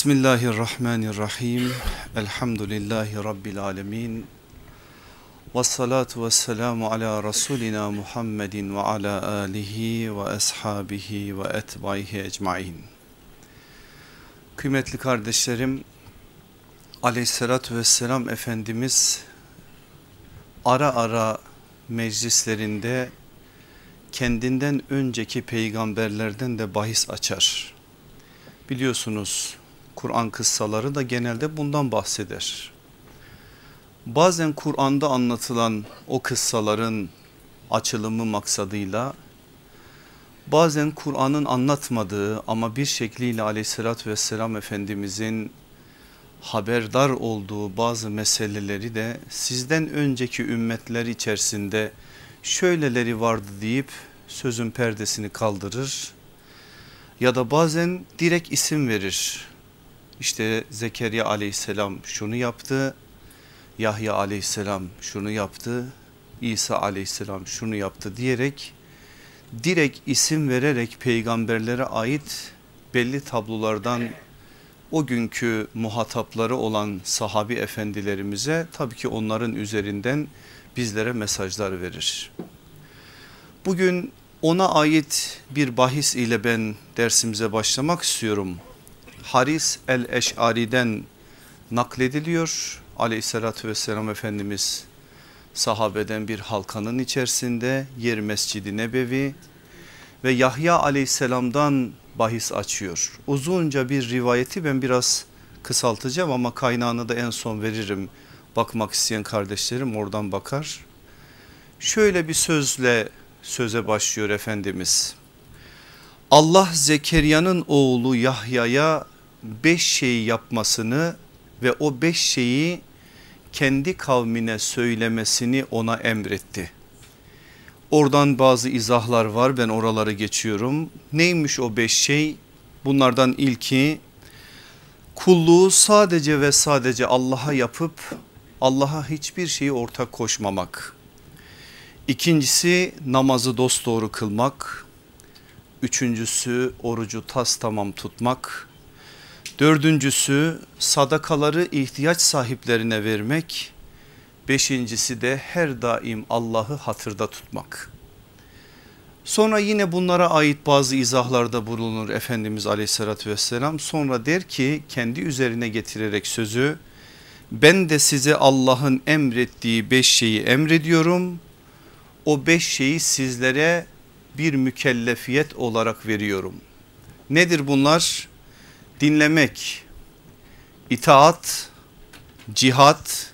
Bismillahirrahmanirrahim. Elhamdülillahi Rabbil alemin. Ve salatu ve selamu ala Resulina Muhammedin ve ala alihi ve ashabihi ve etbaihi ecmain. Kıymetli kardeşlerim, aleyhissalatü vesselam Efendimiz ara ara meclislerinde kendinden önceki peygamberlerden de bahis açar. Biliyorsunuz Kur'an kıssaları da genelde bundan bahseder. Bazen Kur'an'da anlatılan o kıssaların açılımı maksadıyla bazen Kur'an'ın anlatmadığı ama bir şekliyle aleyhissalatü vesselam Efendimizin haberdar olduğu bazı meseleleri de sizden önceki ümmetler içerisinde şöyleleri vardı deyip sözün perdesini kaldırır ya da bazen direkt isim verir. İşte Zekeriya aleyhisselam şunu yaptı, Yahya aleyhisselam şunu yaptı, İsa aleyhisselam şunu yaptı diyerek direkt isim vererek peygamberlere ait belli tablolardan o günkü muhatapları olan sahabi efendilerimize tabii ki onların üzerinden bizlere mesajlar verir. Bugün ona ait bir bahis ile ben dersimize başlamak istiyorum. Haris el-Eş'ari'den naklediliyor. Aleyhissalatü vesselam Efendimiz sahabeden bir halkanın içerisinde yer Mescid-i Nebevi ve Yahya aleyhisselamdan bahis açıyor. Uzunca bir rivayeti ben biraz kısaltacağım ama kaynağını da en son veririm. Bakmak isteyen kardeşlerim oradan bakar. Şöyle bir sözle söze başlıyor Efendimiz. Allah Zekeriya'nın oğlu Yahya'ya beş şey yapmasını ve o beş şeyi kendi kavmine söylemesini ona emretti. Oradan bazı izahlar var ben oraları geçiyorum. Neymiş o beş şey? Bunlardan ilki kulluğu sadece ve sadece Allah'a yapıp Allah'a hiçbir şeyi ortak koşmamak. İkincisi namazı dosdoğru kılmak. Üçüncüsü orucu tas tamam tutmak. Dördüncüsü sadakaları ihtiyaç sahiplerine vermek. Beşincisi de her daim Allah'ı hatırda tutmak. Sonra yine bunlara ait bazı izahlarda bulunur Efendimiz aleyhissalatü vesselam. Sonra der ki kendi üzerine getirerek sözü ben de size Allah'ın emrettiği beş şeyi emrediyorum. O beş şeyi sizlere bir mükellefiyet olarak veriyorum. Nedir bunlar? Dinlemek, itaat, cihat,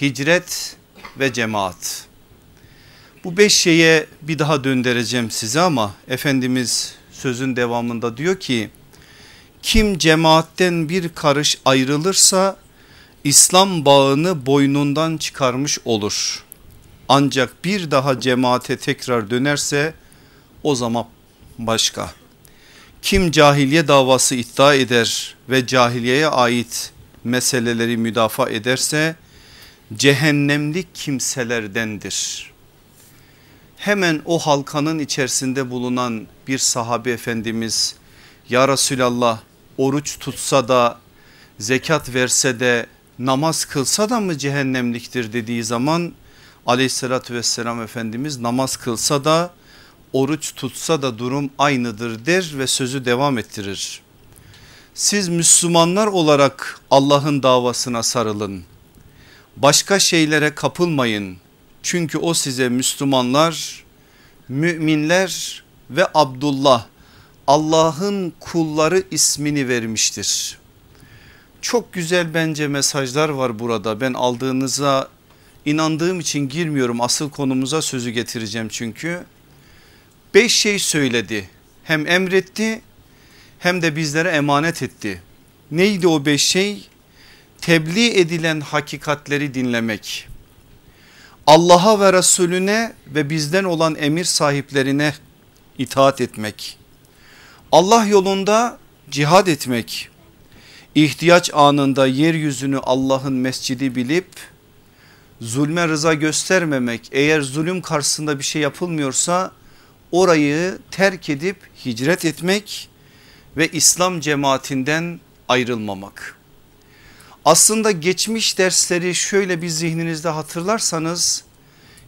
hicret ve cemaat. Bu beş şeye bir daha döndüreceğim size ama Efendimiz sözün devamında diyor ki kim cemaatten bir karış ayrılırsa İslam bağını boynundan çıkarmış olur. Ancak bir daha cemaate tekrar dönerse o zaman başka. Kim cahiliye davası iddia eder ve cahiliyeye ait meseleleri müdafaa ederse cehennemlik kimselerdendir. Hemen o halkanın içerisinde bulunan bir sahabe efendimiz ya Resulallah oruç tutsa da zekat verse de namaz kılsa da mı cehennemliktir dediği zaman aleyhissalatü vesselam Efendimiz namaz kılsa da oruç tutsa da durum aynıdır der ve sözü devam ettirir. Siz Müslümanlar olarak Allah'ın davasına sarılın. Başka şeylere kapılmayın. Çünkü o size Müslümanlar, müminler ve Abdullah Allah'ın kulları ismini vermiştir. Çok güzel bence mesajlar var burada. Ben aldığınıza inandığım için girmiyorum. Asıl konumuza sözü getireceğim çünkü. Beş şey söyledi. Hem emretti hem de bizlere emanet etti. Neydi o beş şey? Tebliğ edilen hakikatleri dinlemek. Allah'a ve Resulüne ve bizden olan emir sahiplerine itaat etmek. Allah yolunda cihad etmek ihtiyaç anında yeryüzünü Allah'ın mescidi bilip zulme rıza göstermemek eğer zulüm karşısında bir şey yapılmıyorsa orayı terk edip hicret etmek ve İslam cemaatinden ayrılmamak. Aslında geçmiş dersleri şöyle bir zihninizde hatırlarsanız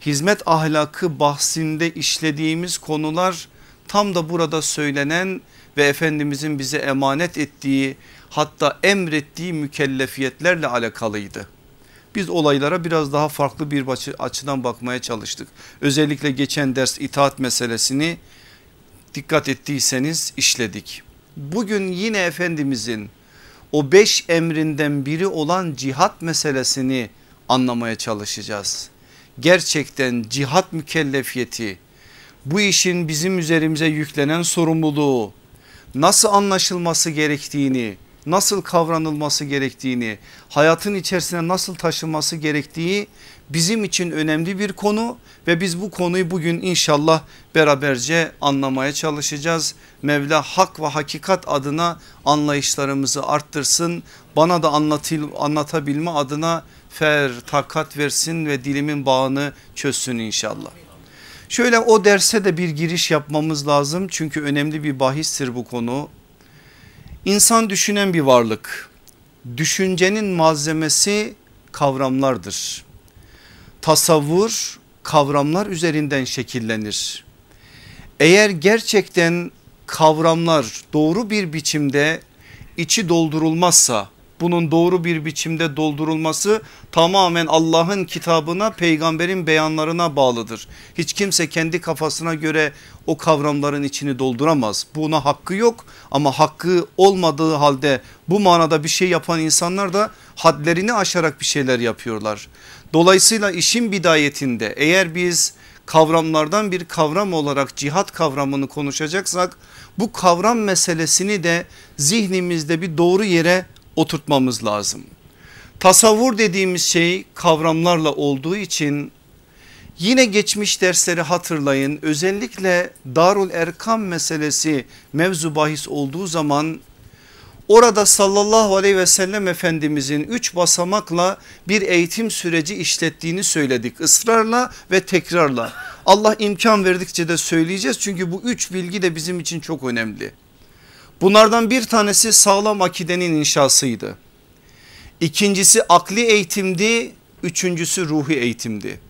hizmet ahlakı bahsinde işlediğimiz konular tam da burada söylenen ve Efendimizin bize emanet ettiği hatta emrettiği mükellefiyetlerle alakalıydı. Biz olaylara biraz daha farklı bir açıdan bakmaya çalıştık. Özellikle geçen ders itaat meselesini dikkat ettiyseniz işledik. Bugün yine Efendimizin o beş emrinden biri olan cihat meselesini anlamaya çalışacağız. Gerçekten cihat mükellefiyeti bu işin bizim üzerimize yüklenen sorumluluğu nasıl anlaşılması gerektiğini nasıl kavranılması gerektiğini hayatın içerisine nasıl taşınması gerektiği bizim için önemli bir konu ve biz bu konuyu bugün inşallah beraberce anlamaya çalışacağız. Mevla hak ve hakikat adına anlayışlarımızı arttırsın. Bana da anlatıl, anlatabilme adına fer takat versin ve dilimin bağını çözsün inşallah. Şöyle o derse de bir giriş yapmamız lazım çünkü önemli bir bahistir bu konu. İnsan düşünen bir varlık. Düşüncenin malzemesi kavramlardır. Tasavvur kavramlar üzerinden şekillenir. Eğer gerçekten kavramlar doğru bir biçimde içi doldurulmazsa bunun doğru bir biçimde doldurulması tamamen Allah'ın kitabına peygamberin beyanlarına bağlıdır. Hiç kimse kendi kafasına göre o kavramların içini dolduramaz. Buna hakkı yok ama hakkı olmadığı halde bu manada bir şey yapan insanlar da hadlerini aşarak bir şeyler yapıyorlar. Dolayısıyla işin bidayetinde eğer biz kavramlardan bir kavram olarak cihat kavramını konuşacaksak bu kavram meselesini de zihnimizde bir doğru yere oturtmamız lazım. Tasavvur dediğimiz şey kavramlarla olduğu için yine geçmiş dersleri hatırlayın. Özellikle Darul Erkam meselesi mevzu bahis olduğu zaman orada sallallahu aleyhi ve sellem efendimizin üç basamakla bir eğitim süreci işlettiğini söyledik ısrarla ve tekrarla. Allah imkan verdikçe de söyleyeceğiz çünkü bu üç bilgi de bizim için çok önemli. Bunlardan bir tanesi sağlam akidenin inşasıydı. İkincisi akli eğitimdi. Üçüncüsü ruhi eğitimdi.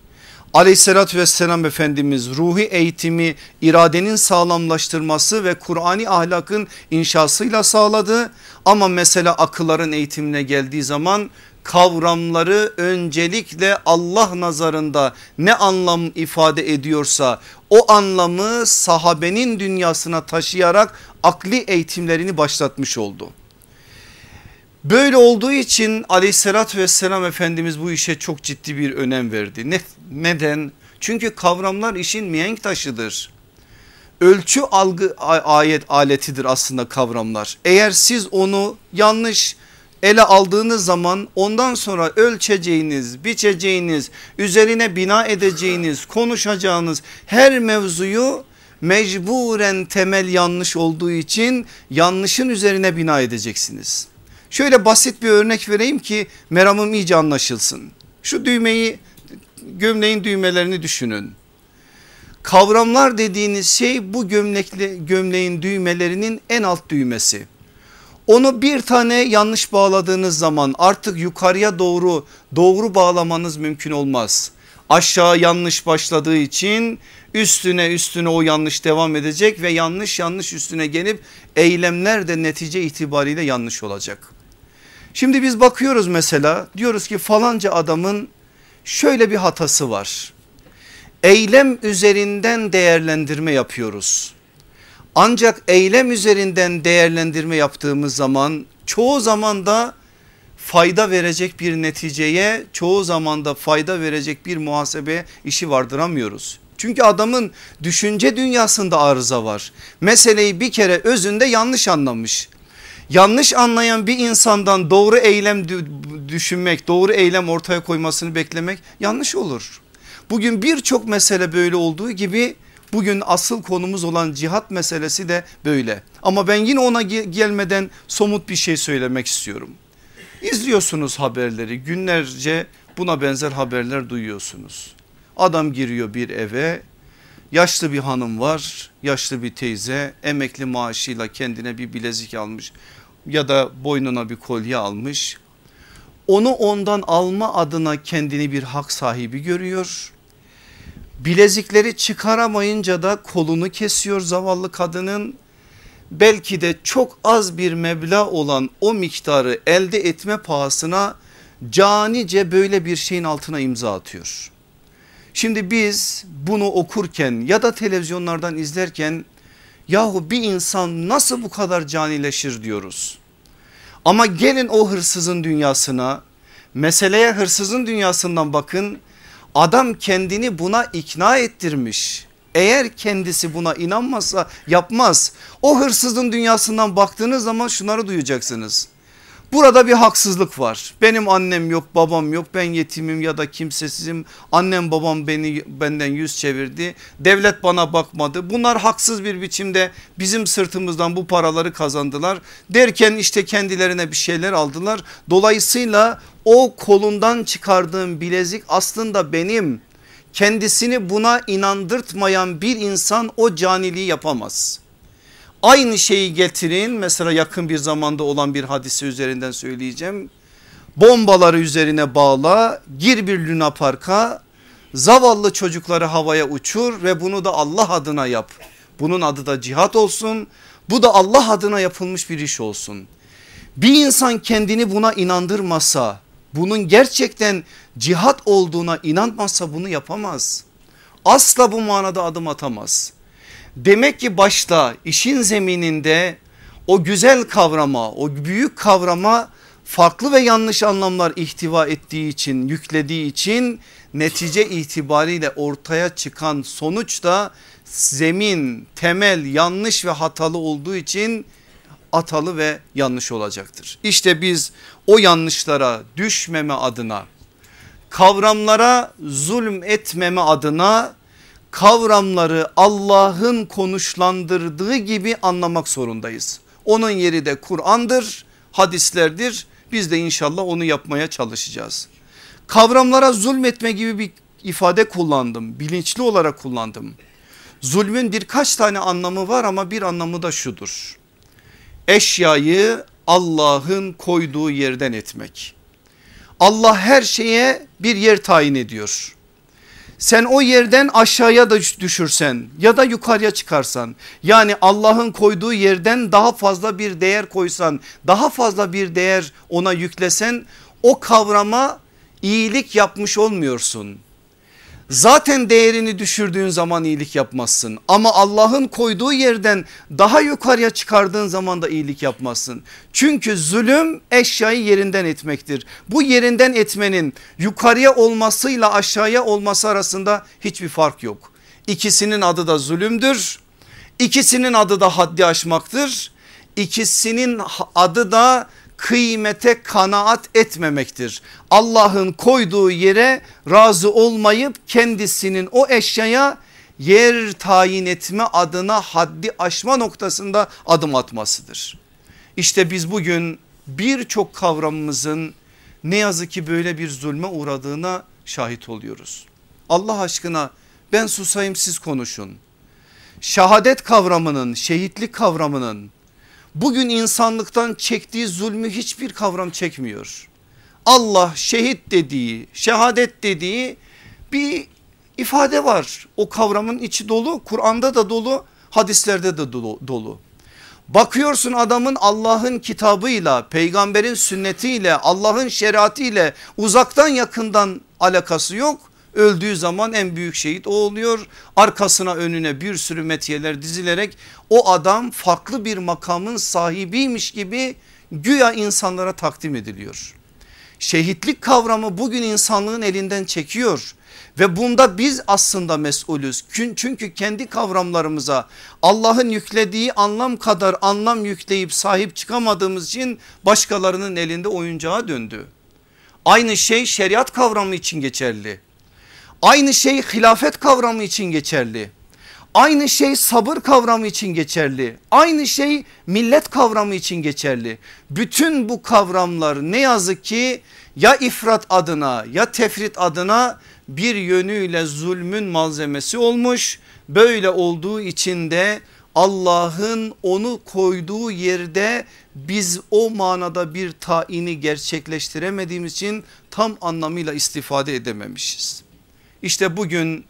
Aleyhissalatü vesselam Efendimiz ruhi eğitimi iradenin sağlamlaştırması ve Kur'ani ahlakın inşasıyla sağladı. Ama mesela akılların eğitimine geldiği zaman kavramları öncelikle Allah nazarında ne anlam ifade ediyorsa o anlamı sahabenin dünyasına taşıyarak akli eğitimlerini başlatmış oldu. Böyle olduğu için aleyhissalatü vesselam Efendimiz bu işe çok ciddi bir önem verdi. Ne, neden? Çünkü kavramlar işin mihenk taşıdır. Ölçü algı ayet aletidir aslında kavramlar. Eğer siz onu yanlış ele aldığınız zaman ondan sonra ölçeceğiniz, biçeceğiniz, üzerine bina edeceğiniz, konuşacağınız her mevzuyu mecburen temel yanlış olduğu için yanlışın üzerine bina edeceksiniz. Şöyle basit bir örnek vereyim ki meramım iyice anlaşılsın. Şu düğmeyi gömleğin düğmelerini düşünün. Kavramlar dediğiniz şey bu gömlekli, gömleğin düğmelerinin en alt düğmesi. Onu bir tane yanlış bağladığınız zaman artık yukarıya doğru doğru bağlamanız mümkün olmaz. Aşağı yanlış başladığı için üstüne üstüne o yanlış devam edecek ve yanlış yanlış üstüne gelip eylemler de netice itibariyle yanlış olacak. Şimdi biz bakıyoruz mesela diyoruz ki falanca adamın şöyle bir hatası var. Eylem üzerinden değerlendirme yapıyoruz. Ancak eylem üzerinden değerlendirme yaptığımız zaman çoğu zaman da fayda verecek bir neticeye çoğu zaman da fayda verecek bir muhasebe işi vardıramıyoruz. Çünkü adamın düşünce dünyasında arıza var. Meseleyi bir kere özünde yanlış anlamış. Yanlış anlayan bir insandan doğru eylem düşünmek, doğru eylem ortaya koymasını beklemek yanlış olur. Bugün birçok mesele böyle olduğu gibi bugün asıl konumuz olan cihat meselesi de böyle. Ama ben yine ona gelmeden somut bir şey söylemek istiyorum. İzliyorsunuz haberleri günlerce buna benzer haberler duyuyorsunuz. Adam giriyor bir eve yaşlı bir hanım var yaşlı bir teyze emekli maaşıyla kendine bir bilezik almış ya da boynuna bir kolye almış. Onu ondan alma adına kendini bir hak sahibi görüyor. Bilezikleri çıkaramayınca da kolunu kesiyor zavallı kadının. Belki de çok az bir meblağ olan o miktarı elde etme pahasına canice böyle bir şeyin altına imza atıyor. Şimdi biz bunu okurken ya da televizyonlardan izlerken yahu bir insan nasıl bu kadar canileşir diyoruz. Ama gelin o hırsızın dünyasına meseleye hırsızın dünyasından bakın adam kendini buna ikna ettirmiş. Eğer kendisi buna inanmazsa yapmaz. O hırsızın dünyasından baktığınız zaman şunları duyacaksınız. Burada bir haksızlık var. Benim annem yok babam yok ben yetimim ya da kimsesizim. Annem babam beni benden yüz çevirdi. Devlet bana bakmadı. Bunlar haksız bir biçimde bizim sırtımızdan bu paraları kazandılar. Derken işte kendilerine bir şeyler aldılar. Dolayısıyla o kolundan çıkardığım bilezik aslında benim. Kendisini buna inandırtmayan bir insan o caniliği yapamaz. Aynı şeyi getirin mesela yakın bir zamanda olan bir hadise üzerinden söyleyeceğim. Bombaları üzerine bağla gir bir Luna Park'a zavallı çocukları havaya uçur ve bunu da Allah adına yap. Bunun adı da cihat olsun bu da Allah adına yapılmış bir iş olsun. Bir insan kendini buna inandırmasa bunun gerçekten cihat olduğuna inanmazsa bunu yapamaz. Asla bu manada adım atamaz. Demek ki başta işin zemininde o güzel kavrama o büyük kavrama farklı ve yanlış anlamlar ihtiva ettiği için yüklediği için netice itibariyle ortaya çıkan sonuç da zemin temel yanlış ve hatalı olduğu için atalı ve yanlış olacaktır. İşte biz o yanlışlara düşmeme adına kavramlara zulüm etmeme adına kavramları Allah'ın konuşlandırdığı gibi anlamak zorundayız. Onun yeri de Kur'an'dır, hadislerdir. Biz de inşallah onu yapmaya çalışacağız. Kavramlara zulmetme gibi bir ifade kullandım. Bilinçli olarak kullandım. Zulmün birkaç tane anlamı var ama bir anlamı da şudur. Eşyayı Allah'ın koyduğu yerden etmek. Allah her şeye bir yer tayin ediyor sen o yerden aşağıya da düşürsen ya da yukarıya çıkarsan yani Allah'ın koyduğu yerden daha fazla bir değer koysan daha fazla bir değer ona yüklesen o kavrama iyilik yapmış olmuyorsun. Zaten değerini düşürdüğün zaman iyilik yapmazsın ama Allah'ın koyduğu yerden daha yukarıya çıkardığın zaman da iyilik yapmazsın. Çünkü zulüm eşyayı yerinden etmektir. Bu yerinden etmenin yukarıya olmasıyla aşağıya olması arasında hiçbir fark yok. İkisinin adı da zulümdür. İkisinin adı da haddi aşmaktır. İkisinin adı da kıymete kanaat etmemektir. Allah'ın koyduğu yere razı olmayıp kendisinin o eşyaya yer tayin etme adına haddi aşma noktasında adım atmasıdır. İşte biz bugün birçok kavramımızın ne yazık ki böyle bir zulme uğradığına şahit oluyoruz. Allah aşkına ben susayım siz konuşun. Şehadet kavramının, şehitlik kavramının bugün insanlıktan çektiği zulmü hiçbir kavram çekmiyor. Allah şehit dediği, şehadet dediği bir ifade var. O kavramın içi dolu, Kur'an'da da dolu, hadislerde de dolu. Bakıyorsun adamın Allah'ın kitabıyla, peygamberin sünnetiyle, Allah'ın şeriatıyla uzaktan yakından alakası yok. Öldüğü zaman en büyük şehit o oluyor. Arkasına önüne bir sürü metiyeler dizilerek o adam farklı bir makamın sahibiymiş gibi güya insanlara takdim ediliyor. Şehitlik kavramı bugün insanlığın elinden çekiyor ve bunda biz aslında mesulüz. Çünkü kendi kavramlarımıza Allah'ın yüklediği anlam kadar anlam yükleyip sahip çıkamadığımız için başkalarının elinde oyuncağa döndü. Aynı şey şeriat kavramı için geçerli. Aynı şey hilafet kavramı için geçerli. Aynı şey sabır kavramı için geçerli. Aynı şey millet kavramı için geçerli. Bütün bu kavramlar ne yazık ki ya ifrat adına ya tefrit adına bir yönüyle zulmün malzemesi olmuş. Böyle olduğu için de Allah'ın onu koyduğu yerde biz o manada bir tayini gerçekleştiremediğimiz için tam anlamıyla istifade edememişiz. İşte bugün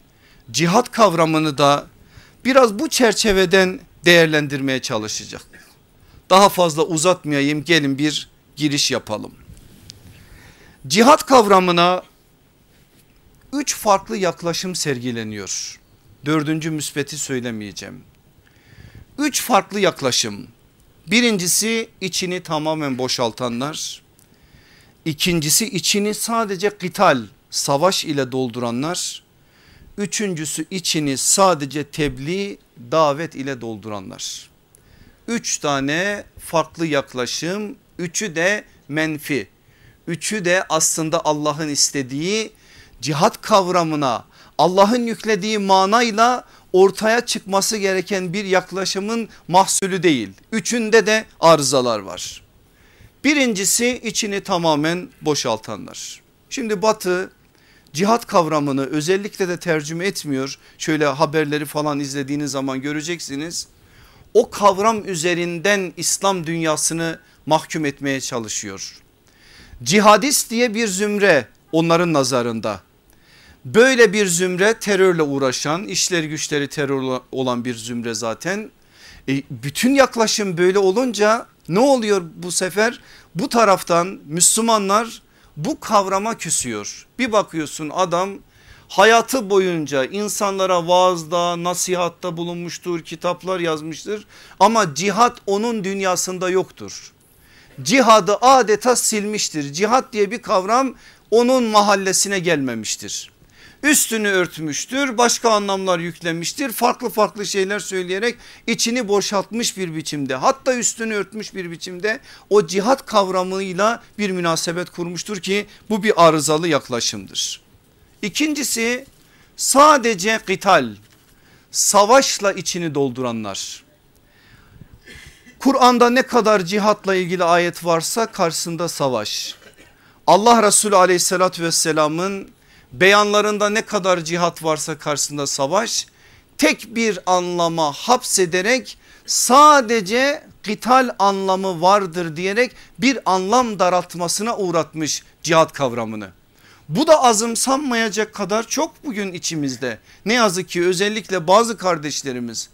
cihat kavramını da biraz bu çerçeveden değerlendirmeye çalışacak. Daha fazla uzatmayayım gelin bir giriş yapalım. Cihat kavramına üç farklı yaklaşım sergileniyor. Dördüncü müspeti söylemeyeceğim. Üç farklı yaklaşım. Birincisi içini tamamen boşaltanlar. İkincisi içini sadece kıtal, savaş ile dolduranlar. Üçüncüsü içini sadece tebliğ, davet ile dolduranlar. Üç tane farklı yaklaşım, üçü de menfi. Üçü de aslında Allah'ın istediği cihat kavramına Allah'ın yüklediği manayla ortaya çıkması gereken bir yaklaşımın mahsulü değil. Üçünde de arızalar var. Birincisi içini tamamen boşaltanlar. Şimdi batı cihat kavramını özellikle de tercüme etmiyor. Şöyle haberleri falan izlediğiniz zaman göreceksiniz. O kavram üzerinden İslam dünyasını mahkum etmeye çalışıyor. Cihadist diye bir zümre onların nazarında Böyle bir zümre terörle uğraşan işleri güçleri terör olan bir zümre zaten. E, bütün yaklaşım böyle olunca ne oluyor bu sefer? Bu taraftan Müslümanlar bu kavrama küsüyor. Bir bakıyorsun adam hayatı boyunca insanlara vaazda nasihatta bulunmuştur kitaplar yazmıştır ama cihat onun dünyasında yoktur. Cihadı adeta silmiştir cihat diye bir kavram onun mahallesine gelmemiştir üstünü örtmüştür başka anlamlar yüklemiştir farklı farklı şeyler söyleyerek içini boşaltmış bir biçimde hatta üstünü örtmüş bir biçimde o cihat kavramıyla bir münasebet kurmuştur ki bu bir arızalı yaklaşımdır. İkincisi sadece kıtal savaşla içini dolduranlar. Kur'an'da ne kadar cihatla ilgili ayet varsa karşısında savaş. Allah Resulü aleyhissalatü vesselamın beyanlarında ne kadar cihat varsa karşısında savaş tek bir anlama hapsederek sadece kital anlamı vardır diyerek bir anlam daraltmasına uğratmış cihat kavramını. Bu da azımsanmayacak kadar çok bugün içimizde. Ne yazık ki özellikle bazı kardeşlerimiz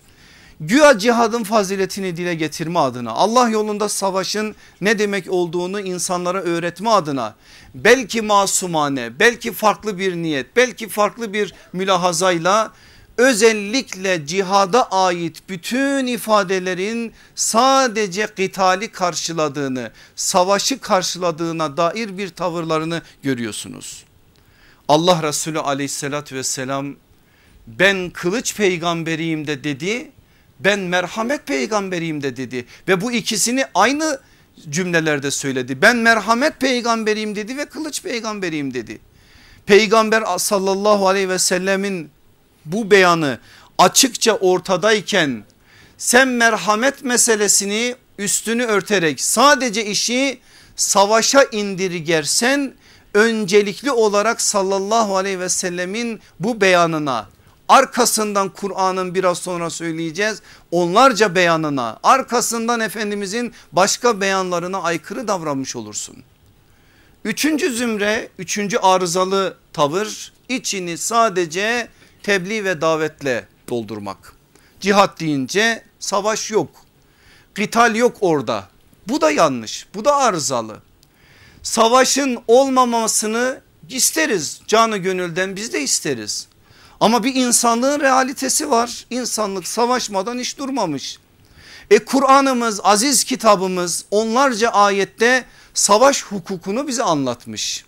güya cihadın faziletini dile getirme adına Allah yolunda savaşın ne demek olduğunu insanlara öğretme adına belki masumane belki farklı bir niyet belki farklı bir mülahazayla özellikle cihada ait bütün ifadelerin sadece kıtali karşıladığını savaşı karşıladığına dair bir tavırlarını görüyorsunuz. Allah Resulü aleyhissalatü vesselam ben kılıç peygamberiyim de dedi ben merhamet peygamberiyim de dedi ve bu ikisini aynı cümlelerde söyledi. Ben merhamet peygamberiyim dedi ve kılıç peygamberiyim dedi. Peygamber sallallahu aleyhi ve sellemin bu beyanı açıkça ortadayken sen merhamet meselesini üstünü örterek sadece işi savaşa indirgersen öncelikli olarak sallallahu aleyhi ve sellemin bu beyanına arkasından Kur'an'ın biraz sonra söyleyeceğiz onlarca beyanına arkasından Efendimizin başka beyanlarına aykırı davranmış olursun. Üçüncü zümre üçüncü arızalı tavır içini sadece tebliğ ve davetle doldurmak. Cihat deyince savaş yok. Kital yok orada. Bu da yanlış bu da arızalı. Savaşın olmamasını isteriz canı gönülden biz de isteriz. Ama bir insanlığın realitesi var. İnsanlık savaşmadan hiç durmamış. E Kur'an'ımız aziz kitabımız onlarca ayette savaş hukukunu bize anlatmış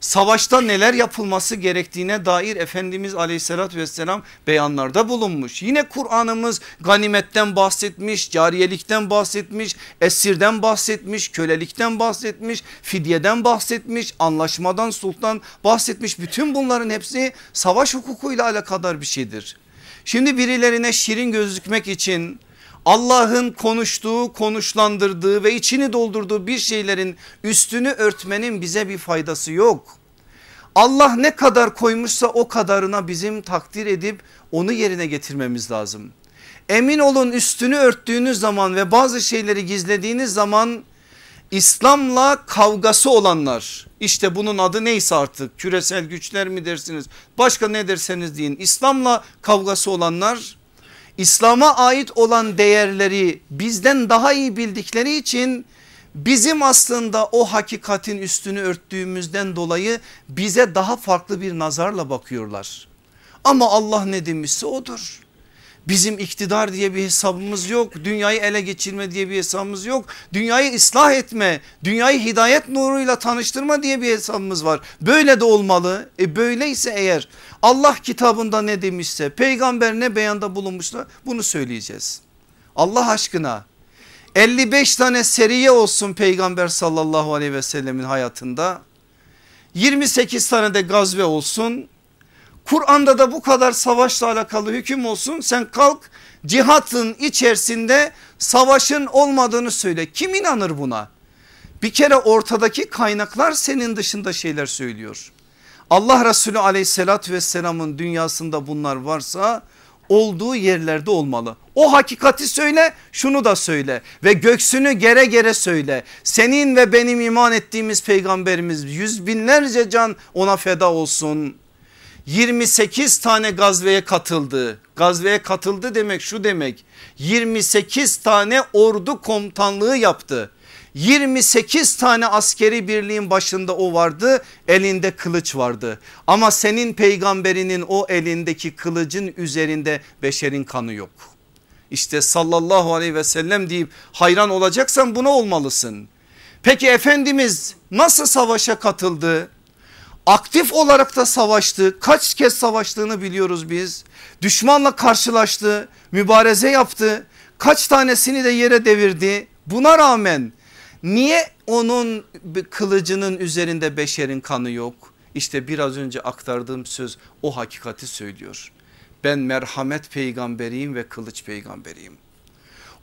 savaşta neler yapılması gerektiğine dair Efendimiz aleyhissalatü vesselam beyanlarda bulunmuş. Yine Kur'an'ımız ganimetten bahsetmiş, cariyelikten bahsetmiş, esirden bahsetmiş, kölelikten bahsetmiş, fidyeden bahsetmiş, anlaşmadan sultan bahsetmiş. Bütün bunların hepsi savaş hukukuyla alakadar bir şeydir. Şimdi birilerine şirin gözükmek için Allah'ın konuştuğu, konuşlandırdığı ve içini doldurduğu bir şeylerin üstünü örtmenin bize bir faydası yok. Allah ne kadar koymuşsa o kadarına bizim takdir edip onu yerine getirmemiz lazım. Emin olun üstünü örttüğünüz zaman ve bazı şeyleri gizlediğiniz zaman İslam'la kavgası olanlar işte bunun adı neyse artık küresel güçler mi dersiniz başka ne derseniz deyin İslam'la kavgası olanlar İslam'a ait olan değerleri bizden daha iyi bildikleri için bizim aslında o hakikatin üstünü örttüğümüzden dolayı bize daha farklı bir nazarla bakıyorlar. Ama Allah ne demişse odur. Bizim iktidar diye bir hesabımız yok. Dünyayı ele geçirme diye bir hesabımız yok. Dünyayı ıslah etme, dünyayı hidayet nuruyla tanıştırma diye bir hesabımız var. Böyle de olmalı. E böyleyse eğer Allah kitabında ne demişse, peygamber ne beyanda bulunmuşsa bunu söyleyeceğiz. Allah aşkına 55 tane seriye olsun peygamber sallallahu aleyhi ve sellemin hayatında. 28 tane de gazve olsun. Kur'an'da da bu kadar savaşla alakalı hüküm olsun. Sen kalk cihatın içerisinde savaşın olmadığını söyle. Kim inanır buna? Bir kere ortadaki kaynaklar senin dışında şeyler söylüyor. Allah Resulü aleyhissalatü vesselamın dünyasında bunlar varsa olduğu yerlerde olmalı. O hakikati söyle şunu da söyle ve göksünü gere gere söyle. Senin ve benim iman ettiğimiz peygamberimiz yüz binlerce can ona feda olsun. 28 tane gazveye katıldı. Gazveye katıldı demek şu demek 28 tane ordu komutanlığı yaptı. 28 tane askeri birliğin başında o vardı elinde kılıç vardı ama senin peygamberinin o elindeki kılıcın üzerinde beşerin kanı yok. İşte sallallahu aleyhi ve sellem deyip hayran olacaksan buna olmalısın. Peki Efendimiz nasıl savaşa katıldı? Aktif olarak da savaştı. Kaç kez savaştığını biliyoruz biz. Düşmanla karşılaştı, mübareze yaptı. Kaç tanesini de yere devirdi. Buna rağmen Niye onun kılıcının üzerinde beşerin kanı yok? İşte biraz önce aktardığım söz o hakikati söylüyor. Ben merhamet peygamberiyim ve kılıç peygamberiyim.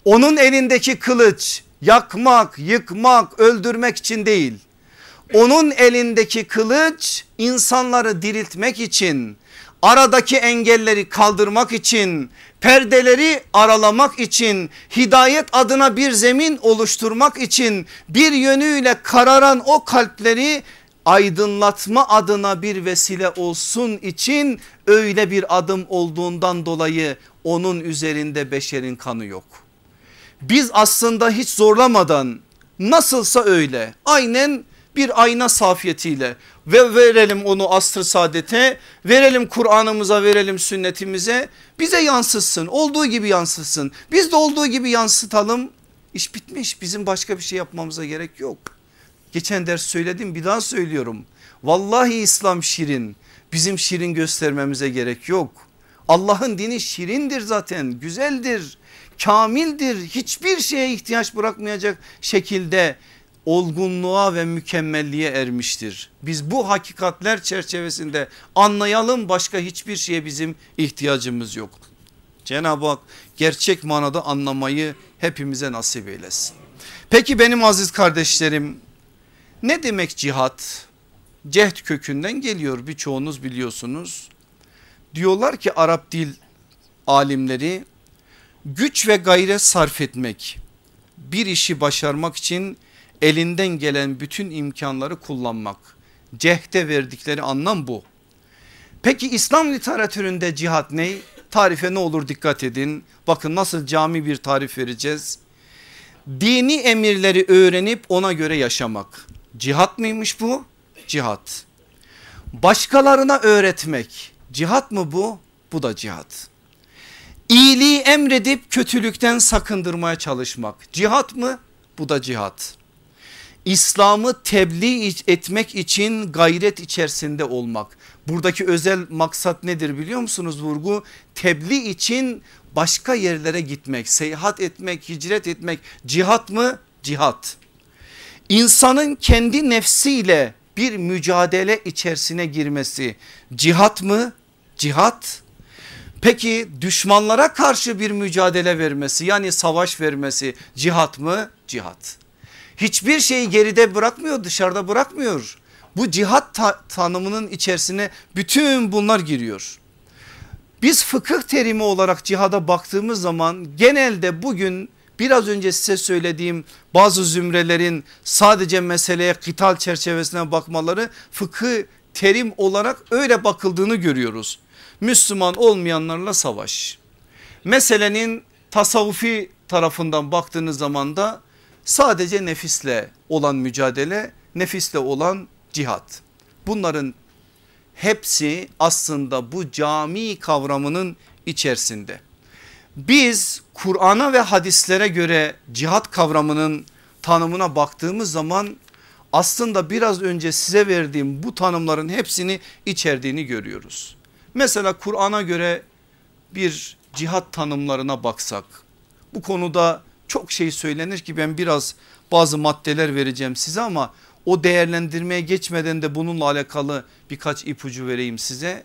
Onun elindeki kılıç yakmak, yıkmak, öldürmek için değil. Onun elindeki kılıç insanları diriltmek için, aradaki engelleri kaldırmak için, perdeleri aralamak için hidayet adına bir zemin oluşturmak için bir yönüyle kararan o kalpleri aydınlatma adına bir vesile olsun için öyle bir adım olduğundan dolayı onun üzerinde beşerin kanı yok. Biz aslında hiç zorlamadan nasılsa öyle aynen bir ayna safiyetiyle. Ve verelim onu asr saadete verelim Kur'an'ımıza verelim sünnetimize. Bize yansıtsın olduğu gibi yansıtsın. Biz de olduğu gibi yansıtalım. İş bitmiş bizim başka bir şey yapmamıza gerek yok. Geçen ders söyledim bir daha söylüyorum. Vallahi İslam şirin bizim şirin göstermemize gerek yok. Allah'ın dini şirindir zaten güzeldir kamildir. Hiçbir şeye ihtiyaç bırakmayacak şekilde olgunluğa ve mükemmelliğe ermiştir. Biz bu hakikatler çerçevesinde anlayalım başka hiçbir şeye bizim ihtiyacımız yok. Cenab-ı Hak gerçek manada anlamayı hepimize nasip eylesin. Peki benim aziz kardeşlerim ne demek cihat? Cehd kökünden geliyor birçoğunuz biliyorsunuz. Diyorlar ki Arap dil alimleri güç ve gayret sarf etmek bir işi başarmak için elinden gelen bütün imkanları kullanmak. Cehde verdikleri anlam bu. Peki İslam literatüründe cihat ne? Tarife ne olur dikkat edin. Bakın nasıl cami bir tarif vereceğiz. Dini emirleri öğrenip ona göre yaşamak. Cihat mıymış bu? Cihat. Başkalarına öğretmek. Cihat mı bu? Bu da cihat. İyiliği emredip kötülükten sakındırmaya çalışmak. Cihat mı? Bu da cihat. İslam'ı tebliğ etmek için gayret içerisinde olmak. Buradaki özel maksat nedir biliyor musunuz vurgu? Tebliğ için başka yerlere gitmek, seyahat etmek, hicret etmek cihat mı? Cihat. İnsanın kendi nefsiyle bir mücadele içerisine girmesi cihat mı? Cihat. Peki düşmanlara karşı bir mücadele vermesi yani savaş vermesi cihat mı? Cihat hiçbir şeyi geride bırakmıyor dışarıda bırakmıyor. Bu cihat ta tanımının içerisine bütün bunlar giriyor. Biz fıkıh terimi olarak cihada baktığımız zaman genelde bugün biraz önce size söylediğim bazı zümrelerin sadece meseleye kıtal çerçevesine bakmaları fıkıh terim olarak öyle bakıldığını görüyoruz. Müslüman olmayanlarla savaş. Meselenin tasavvufi tarafından baktığınız zaman da sadece nefisle olan mücadele, nefisle olan cihat. Bunların hepsi aslında bu cami kavramının içerisinde. Biz Kur'an'a ve hadislere göre cihat kavramının tanımına baktığımız zaman aslında biraz önce size verdiğim bu tanımların hepsini içerdiğini görüyoruz. Mesela Kur'an'a göre bir cihat tanımlarına baksak bu konuda çok şey söylenir ki ben biraz bazı maddeler vereceğim size ama o değerlendirmeye geçmeden de bununla alakalı birkaç ipucu vereyim size.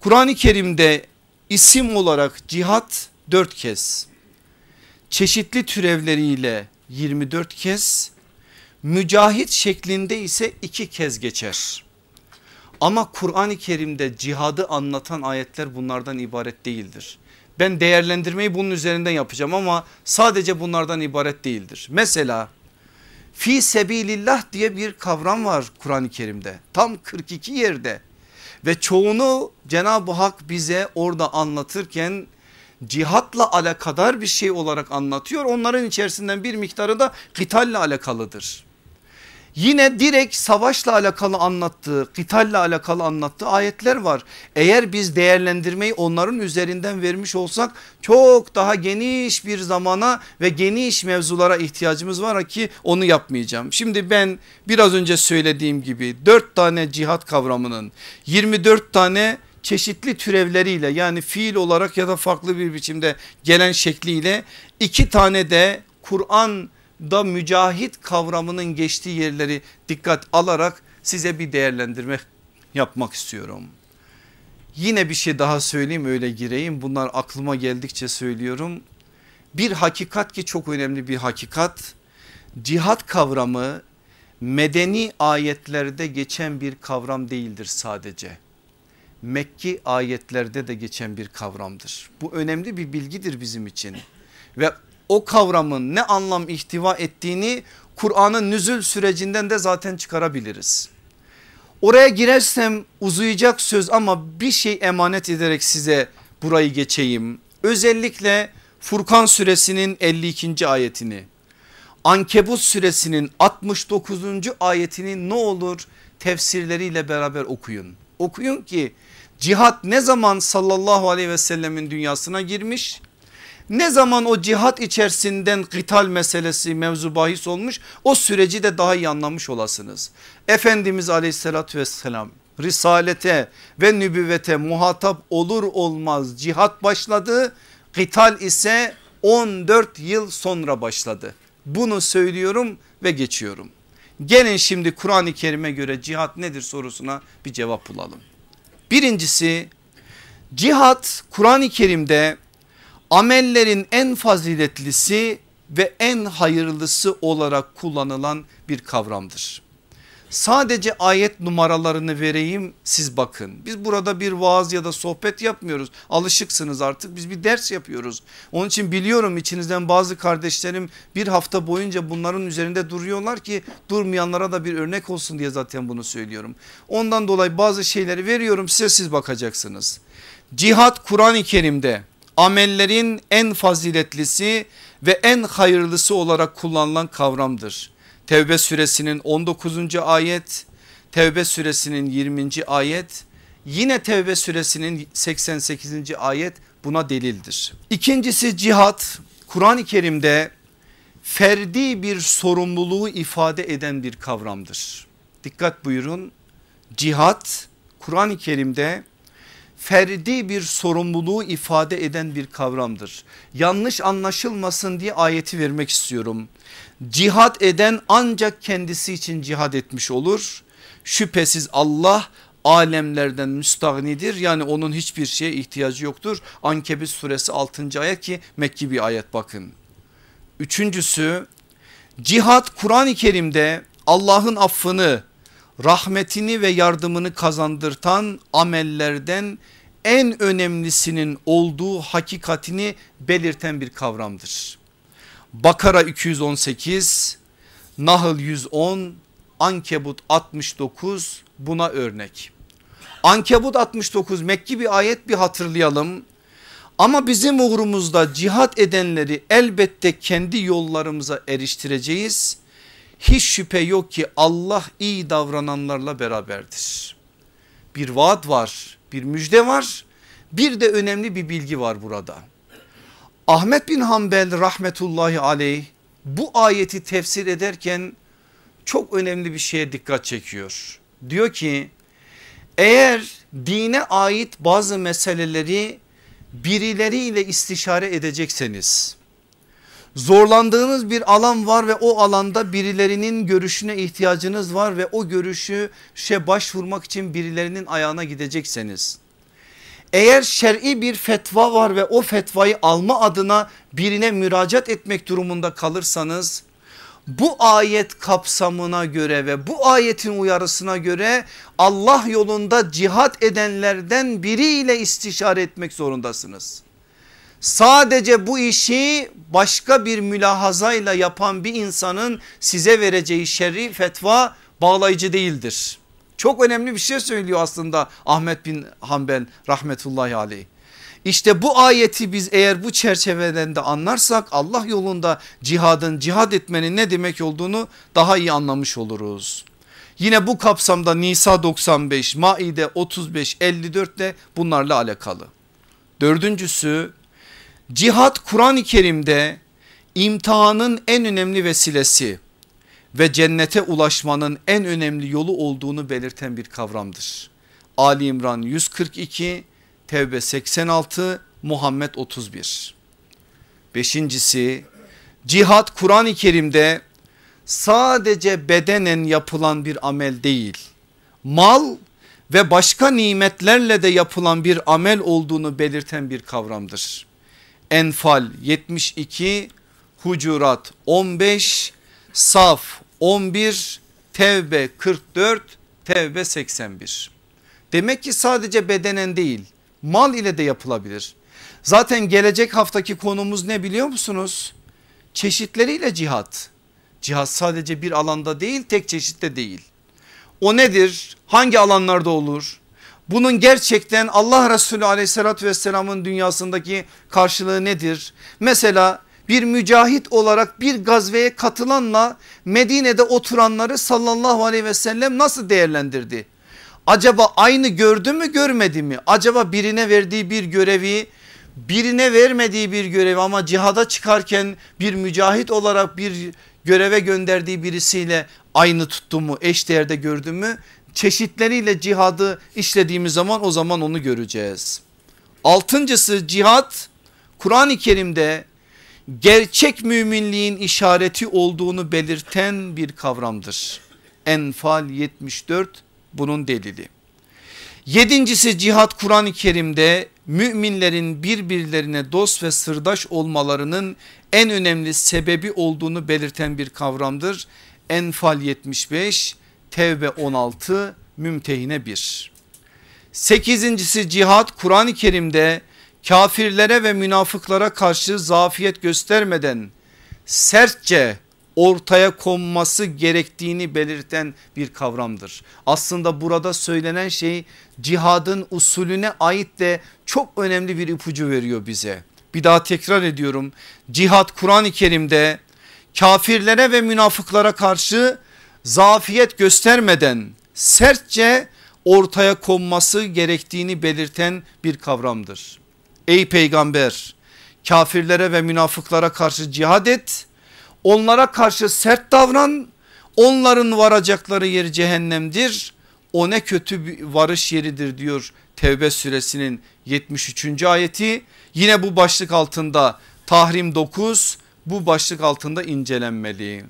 Kur'an-ı Kerim'de isim olarak cihat dört kez çeşitli türevleriyle 24 kez mücahit şeklinde ise iki kez geçer. Ama Kur'an-ı Kerim'de cihadı anlatan ayetler bunlardan ibaret değildir. Ben değerlendirmeyi bunun üzerinden yapacağım ama sadece bunlardan ibaret değildir. Mesela fi sebilillah diye bir kavram var Kur'an-ı Kerim'de tam 42 yerde ve çoğunu Cenab-ı Hak bize orada anlatırken cihatla alakadar bir şey olarak anlatıyor. Onların içerisinden bir miktarı da kitalle alakalıdır. Yine direkt savaşla alakalı anlattığı, kitalle alakalı anlattığı ayetler var. Eğer biz değerlendirmeyi onların üzerinden vermiş olsak çok daha geniş bir zamana ve geniş mevzulara ihtiyacımız var ki onu yapmayacağım. Şimdi ben biraz önce söylediğim gibi 4 tane cihat kavramının 24 tane çeşitli türevleriyle yani fiil olarak ya da farklı bir biçimde gelen şekliyle iki tane de Kur'an da mücahit kavramının geçtiği yerleri dikkat alarak size bir değerlendirme yapmak istiyorum. Yine bir şey daha söyleyeyim öyle gireyim bunlar aklıma geldikçe söylüyorum. Bir hakikat ki çok önemli bir hakikat cihat kavramı medeni ayetlerde geçen bir kavram değildir sadece. Mekki ayetlerde de geçen bir kavramdır. Bu önemli bir bilgidir bizim için ve o kavramın ne anlam ihtiva ettiğini Kur'an'ın nüzül sürecinden de zaten çıkarabiliriz. Oraya girersem uzayacak söz ama bir şey emanet ederek size burayı geçeyim. Özellikle Furkan suresinin 52. ayetini Ankebut suresinin 69. ayetini ne olur tefsirleriyle beraber okuyun. Okuyun ki cihat ne zaman sallallahu aleyhi ve sellemin dünyasına girmiş ne zaman o cihat içerisinden kıtal meselesi mevzu bahis olmuş o süreci de daha iyi anlamış olasınız. Efendimiz aleyhissalatü vesselam risalete ve nübüvvete muhatap olur olmaz cihat başladı. Kıtal ise 14 yıl sonra başladı. Bunu söylüyorum ve geçiyorum. Gelin şimdi Kur'an-ı Kerim'e göre cihat nedir sorusuna bir cevap bulalım. Birincisi cihat Kur'an-ı Kerim'de amellerin en faziletlisi ve en hayırlısı olarak kullanılan bir kavramdır. Sadece ayet numaralarını vereyim siz bakın. Biz burada bir vaaz ya da sohbet yapmıyoruz. Alışıksınız artık biz bir ders yapıyoruz. Onun için biliyorum içinizden bazı kardeşlerim bir hafta boyunca bunların üzerinde duruyorlar ki durmayanlara da bir örnek olsun diye zaten bunu söylüyorum. Ondan dolayı bazı şeyleri veriyorum size siz bakacaksınız. Cihat Kur'an-ı Kerim'de amellerin en faziletlisi ve en hayırlısı olarak kullanılan kavramdır. Tevbe suresinin 19. ayet, Tevbe suresinin 20. ayet, yine Tevbe suresinin 88. ayet buna delildir. İkincisi cihat Kur'an-ı Kerim'de ferdi bir sorumluluğu ifade eden bir kavramdır. Dikkat buyurun cihat Kur'an-ı Kerim'de ferdi bir sorumluluğu ifade eden bir kavramdır. Yanlış anlaşılmasın diye ayeti vermek istiyorum. Cihad eden ancak kendisi için cihad etmiş olur. Şüphesiz Allah alemlerden müstahnidir yani onun hiçbir şeye ihtiyacı yoktur. Ankebut suresi 6. ayet ki Mekki bir ayet bakın. Üçüncüsü cihat Kur'an-ı Kerim'de Allah'ın affını rahmetini ve yardımını kazandırtan amellerden en önemlisinin olduğu hakikatini belirten bir kavramdır. Bakara 218, Nahl 110, Ankebut 69 buna örnek. Ankebut 69 Mekki bir ayet bir hatırlayalım. Ama bizim uğrumuzda cihat edenleri elbette kendi yollarımıza eriştireceğiz. Hiç şüphe yok ki Allah iyi davrananlarla beraberdir. Bir vaat var bir müjde var bir de önemli bir bilgi var burada. Ahmet bin Hanbel rahmetullahi aleyh bu ayeti tefsir ederken çok önemli bir şeye dikkat çekiyor. Diyor ki eğer dine ait bazı meseleleri birileriyle istişare edecekseniz zorlandığınız bir alan var ve o alanda birilerinin görüşüne ihtiyacınız var ve o görüşü şey başvurmak için birilerinin ayağına gidecekseniz eğer şer'i bir fetva var ve o fetvayı alma adına birine müracaat etmek durumunda kalırsanız bu ayet kapsamına göre ve bu ayetin uyarısına göre Allah yolunda cihat edenlerden biriyle istişare etmek zorundasınız. Sadece bu işi başka bir mülahazayla yapan bir insanın size vereceği şer'i fetva bağlayıcı değildir. Çok önemli bir şey söylüyor aslında Ahmet bin Hanbel rahmetullahi aleyh. İşte bu ayeti biz eğer bu çerçeveden de anlarsak Allah yolunda cihadın cihad etmenin ne demek olduğunu daha iyi anlamış oluruz. Yine bu kapsamda Nisa 95, Maide 35, 54 de bunlarla alakalı. Dördüncüsü cihat Kur'an-ı Kerim'de imtihanın en önemli vesilesi ve cennete ulaşmanın en önemli yolu olduğunu belirten bir kavramdır. Ali İmran 142 Tevbe 86 Muhammed 31. Beşincisi cihat Kur'an-ı Kerim'de sadece bedenen yapılan bir amel değil mal ve başka nimetlerle de yapılan bir amel olduğunu belirten bir kavramdır. Enfal 72 Hucurat 15 Saf 11 Tevbe 44 Tevbe 81. Demek ki sadece bedenen değil mal ile de yapılabilir. Zaten gelecek haftaki konumuz ne biliyor musunuz? Çeşitleriyle cihat. Cihat sadece bir alanda değil tek çeşitte değil. O nedir? Hangi alanlarda olur? Bunun gerçekten Allah Resulü aleyhissalatü vesselamın dünyasındaki karşılığı nedir? Mesela bir mücahit olarak bir gazveye katılanla Medine'de oturanları sallallahu aleyhi ve sellem nasıl değerlendirdi? Acaba aynı gördü mü görmedi mi? Acaba birine verdiği bir görevi birine vermediği bir görevi ama cihada çıkarken bir mücahit olarak bir göreve gönderdiği birisiyle aynı tuttu mu eş değerde gördü mü? Çeşitleriyle cihadı işlediğimiz zaman o zaman onu göreceğiz. Altıncısı cihat Kur'an-ı Kerim'de gerçek müminliğin işareti olduğunu belirten bir kavramdır. Enfal 74 bunun delili. Yedincisi cihat Kur'an-ı Kerim'de müminlerin birbirlerine dost ve sırdaş olmalarının en önemli sebebi olduğunu belirten bir kavramdır. Enfal 75, Tevbe 16, Mümtehine 1. Sekizincisi cihat Kur'an-ı Kerim'de kafirlere ve münafıklara karşı zafiyet göstermeden sertçe ortaya konması gerektiğini belirten bir kavramdır. Aslında burada söylenen şey cihadın usulüne ait de çok önemli bir ipucu veriyor bize. Bir daha tekrar ediyorum cihat Kur'an-ı Kerim'de kafirlere ve münafıklara karşı zafiyet göstermeden sertçe ortaya konması gerektiğini belirten bir kavramdır. Ey peygamber kafirlere ve münafıklara karşı cihad et Onlara karşı sert davran. Onların varacakları yer cehennemdir. O ne kötü bir varış yeridir diyor Tevbe suresinin 73. ayeti. Yine bu başlık altında Tahrim 9 bu başlık altında incelenmeli.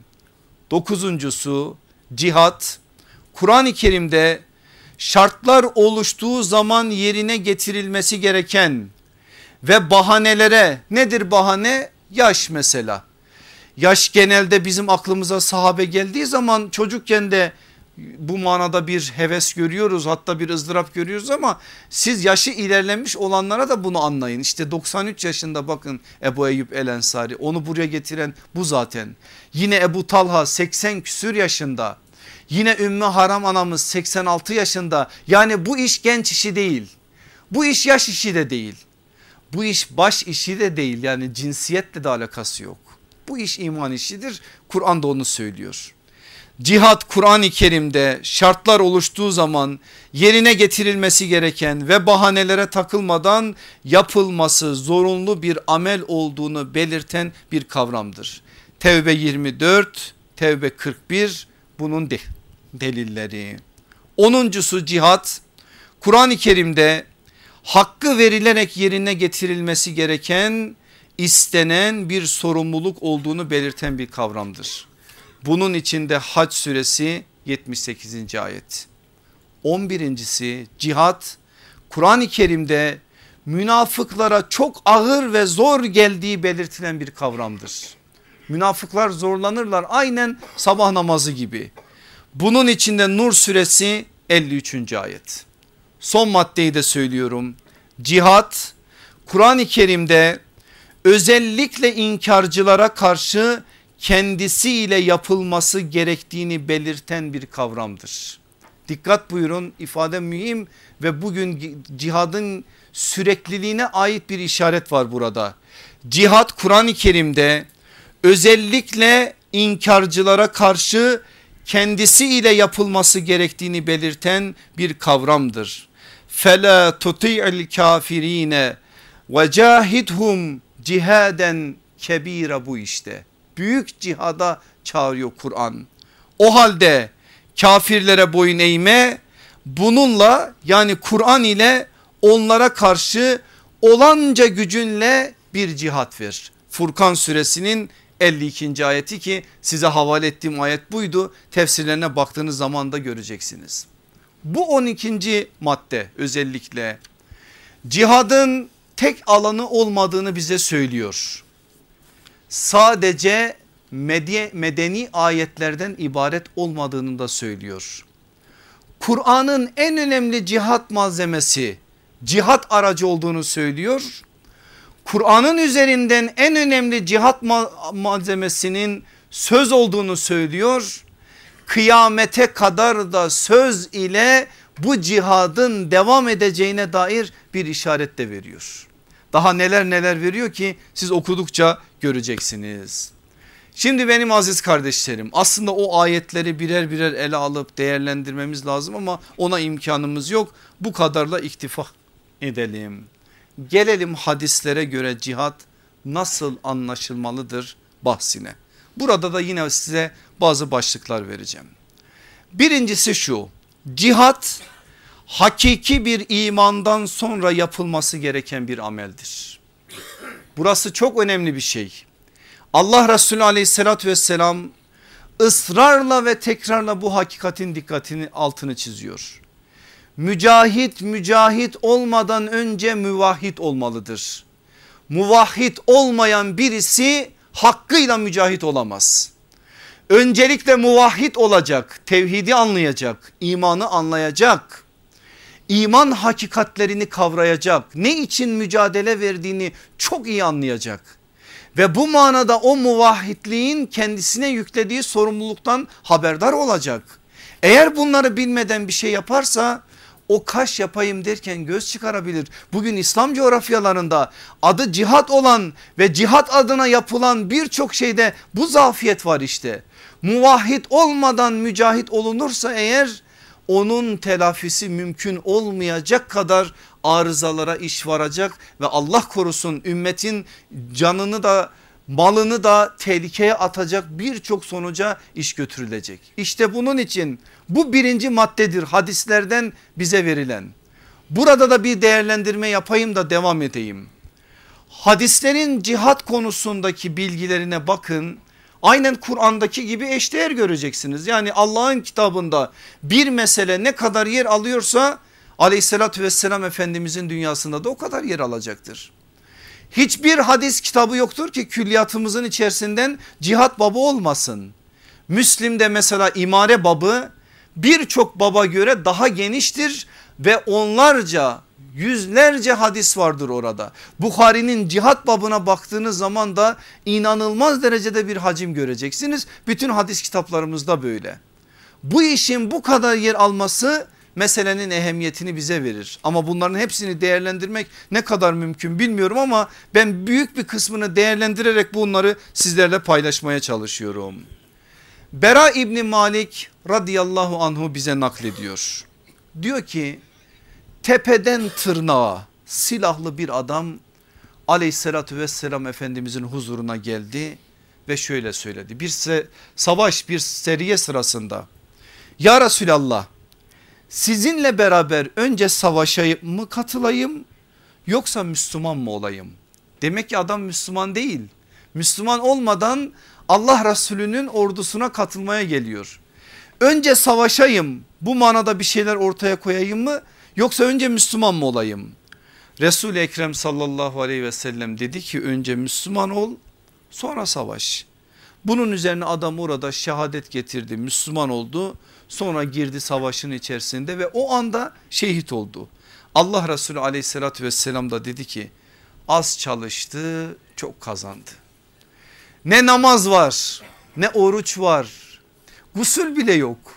Dokuzuncusu cihat Kur'an-ı Kerim'de şartlar oluştuğu zaman yerine getirilmesi gereken ve bahanelere nedir bahane? Yaş mesela Yaş genelde bizim aklımıza sahabe geldiği zaman çocukken de bu manada bir heves görüyoruz hatta bir ızdırap görüyoruz ama siz yaşı ilerlemiş olanlara da bunu anlayın. İşte 93 yaşında bakın Ebu Eyyub El Ensari onu buraya getiren bu zaten. Yine Ebu Talha 80 küsür yaşında yine Ümmü Haram anamız 86 yaşında yani bu iş genç işi değil bu iş yaş işi de değil bu iş baş işi de değil yani cinsiyetle de alakası yok. Bu iş iman işidir Kur'an da onu söylüyor. Cihat Kur'an-ı Kerim'de şartlar oluştuğu zaman yerine getirilmesi gereken ve bahanelere takılmadan yapılması zorunlu bir amel olduğunu belirten bir kavramdır. Tevbe 24, Tevbe 41 bunun de delilleri. Onuncusu cihat Kur'an-ı Kerim'de hakkı verilerek yerine getirilmesi gereken istenen bir sorumluluk olduğunu belirten bir kavramdır. Bunun içinde hac suresi 78. ayet. 11.si cihat Kur'an-ı Kerim'de münafıklara çok ağır ve zor geldiği belirtilen bir kavramdır. Münafıklar zorlanırlar aynen sabah namazı gibi. Bunun içinde Nur suresi 53. ayet. Son maddeyi de söylüyorum. Cihat Kur'an-ı Kerim'de özellikle inkarcılara karşı kendisiyle yapılması gerektiğini belirten bir kavramdır. Dikkat buyurun ifade mühim ve bugün cihadın sürekliliğine ait bir işaret var burada. Cihat Kur'an-ı Kerim'de özellikle inkarcılara karşı kendisiyle yapılması gerektiğini belirten bir kavramdır. Fela tuti'il kafirine ve cahidhum cihaden kebira bu işte büyük cihada çağırıyor Kur'an. O halde kafirlere boyun eğme bununla yani Kur'an ile onlara karşı olanca gücünle bir cihat ver. Furkan suresinin 52. ayeti ki size havale ettiğim ayet buydu. Tefsirlerine baktığınız zaman da göreceksiniz. Bu 12. madde özellikle cihadın tek alanı olmadığını bize söylüyor sadece medeni ayetlerden ibaret olmadığını da söylüyor. Kur'an'ın en önemli cihat malzemesi cihat aracı olduğunu söylüyor. Kur'an'ın üzerinden en önemli cihat malzemesinin söz olduğunu söylüyor. Kıyamete kadar da söz ile bu cihadın devam edeceğine dair bir işaret de veriyor. Daha neler neler veriyor ki siz okudukça göreceksiniz. Şimdi benim aziz kardeşlerim aslında o ayetleri birer birer ele alıp değerlendirmemiz lazım ama ona imkanımız yok. Bu kadarla iktifa edelim. Gelelim hadislere göre cihat nasıl anlaşılmalıdır bahsine. Burada da yine size bazı başlıklar vereceğim. Birincisi şu cihat hakiki bir imandan sonra yapılması gereken bir ameldir. Burası çok önemli bir şey. Allah Resulü aleyhissalatü vesselam ısrarla ve tekrarla bu hakikatin dikkatini altını çiziyor. Mücahit mücahit olmadan önce müvahhid olmalıdır. Muvahhid olmayan birisi hakkıyla mücahit olamaz. Öncelikle muvahhid olacak, tevhidi anlayacak, imanı anlayacak iman hakikatlerini kavrayacak. Ne için mücadele verdiğini çok iyi anlayacak. Ve bu manada o muvahhidliğin kendisine yüklediği sorumluluktan haberdar olacak. Eğer bunları bilmeden bir şey yaparsa o kaş yapayım derken göz çıkarabilir. Bugün İslam coğrafyalarında adı cihat olan ve cihat adına yapılan birçok şeyde bu zafiyet var işte. Muvahhid olmadan mücahit olunursa eğer onun telafisi mümkün olmayacak kadar arızalara iş varacak ve Allah korusun ümmetin canını da malını da tehlikeye atacak birçok sonuca iş götürülecek. İşte bunun için bu birinci maddedir hadislerden bize verilen. Burada da bir değerlendirme yapayım da devam edeyim. Hadislerin cihat konusundaki bilgilerine bakın aynen Kur'an'daki gibi eşdeğer göreceksiniz. Yani Allah'ın kitabında bir mesele ne kadar yer alıyorsa aleyhissalatü vesselam efendimizin dünyasında da o kadar yer alacaktır. Hiçbir hadis kitabı yoktur ki külliyatımızın içerisinden cihat babı olmasın. Müslim'de mesela imare babı birçok baba göre daha geniştir ve onlarca yüzlerce hadis vardır orada. Bukhari'nin cihat babına baktığınız zaman da inanılmaz derecede bir hacim göreceksiniz. Bütün hadis kitaplarımızda böyle. Bu işin bu kadar yer alması meselenin ehemmiyetini bize verir. Ama bunların hepsini değerlendirmek ne kadar mümkün bilmiyorum ama ben büyük bir kısmını değerlendirerek bunları sizlerle paylaşmaya çalışıyorum. Bera İbni Malik radıyallahu anhu bize naklediyor. Diyor ki tepeden tırnağa silahlı bir adam aleyhissalatü vesselam efendimizin huzuruna geldi ve şöyle söyledi. Bir savaş bir seriye sırasında ya Resulallah sizinle beraber önce savaşayım mı katılayım yoksa Müslüman mı olayım? Demek ki adam Müslüman değil. Müslüman olmadan Allah Resulü'nün ordusuna katılmaya geliyor. Önce savaşayım bu manada bir şeyler ortaya koyayım mı yoksa önce Müslüman mı olayım? Resul-i Ekrem sallallahu aleyhi ve sellem dedi ki önce Müslüman ol sonra savaş. Bunun üzerine adam orada şehadet getirdi Müslüman oldu sonra girdi savaşın içerisinde ve o anda şehit oldu. Allah Resulü aleyhissalatü vesselam da dedi ki az çalıştı çok kazandı. Ne namaz var ne oruç var gusül bile yok.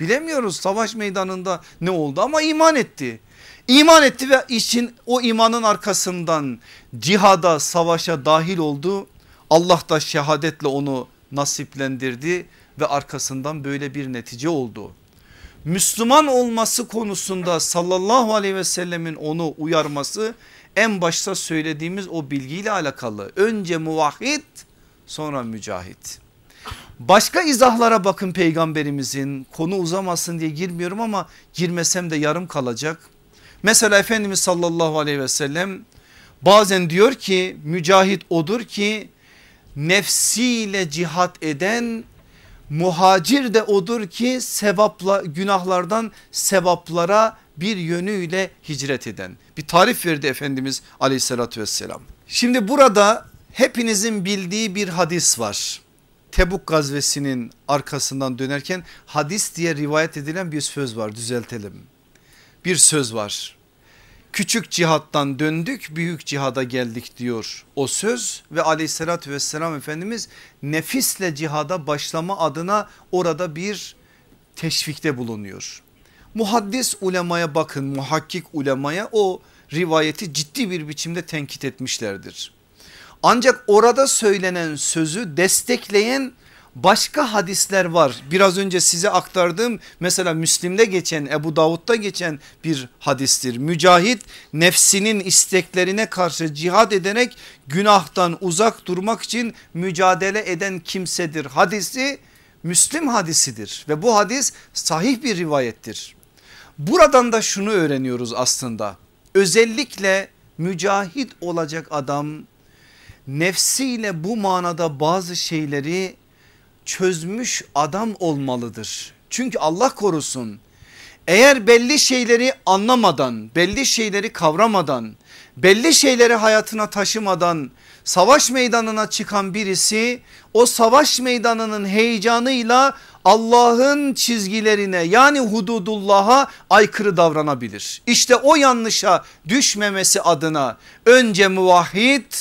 Bilemiyoruz savaş meydanında ne oldu ama iman etti. İman etti ve için o imanın arkasından cihada savaşa dahil oldu. Allah da şehadetle onu nasiplendirdi ve arkasından böyle bir netice oldu. Müslüman olması konusunda sallallahu aleyhi ve sellemin onu uyarması en başta söylediğimiz o bilgiyle alakalı. Önce muvahhid sonra mücahit. Başka izahlara bakın peygamberimizin konu uzamasın diye girmiyorum ama girmesem de yarım kalacak. Mesela Efendimiz sallallahu aleyhi ve sellem bazen diyor ki mücahit odur ki nefsiyle cihat eden muhacir de odur ki sevapla günahlardan sevaplara bir yönüyle hicret eden bir tarif verdi Efendimiz aleyhissalatü vesselam. Şimdi burada hepinizin bildiği bir hadis var. Tebuk gazvesinin arkasından dönerken hadis diye rivayet edilen bir söz var düzeltelim. Bir söz var küçük cihattan döndük büyük cihada geldik diyor o söz ve aleyhissalatü vesselam Efendimiz nefisle cihada başlama adına orada bir teşvikte bulunuyor. Muhaddis ulemaya bakın muhakkik ulemaya o rivayeti ciddi bir biçimde tenkit etmişlerdir. Ancak orada söylenen sözü destekleyen başka hadisler var. Biraz önce size aktardığım mesela Müslim'de geçen Ebu Davud'da geçen bir hadistir. Mücahit nefsinin isteklerine karşı cihad ederek günahtan uzak durmak için mücadele eden kimsedir. Hadisi Müslim hadisidir ve bu hadis sahih bir rivayettir. Buradan da şunu öğreniyoruz aslında. Özellikle mücahit olacak adam nefsiyle bu manada bazı şeyleri çözmüş adam olmalıdır. Çünkü Allah korusun eğer belli şeyleri anlamadan belli şeyleri kavramadan belli şeyleri hayatına taşımadan savaş meydanına çıkan birisi o savaş meydanının heyecanıyla Allah'ın çizgilerine yani hududullah'a aykırı davranabilir. İşte o yanlışa düşmemesi adına önce muvahhid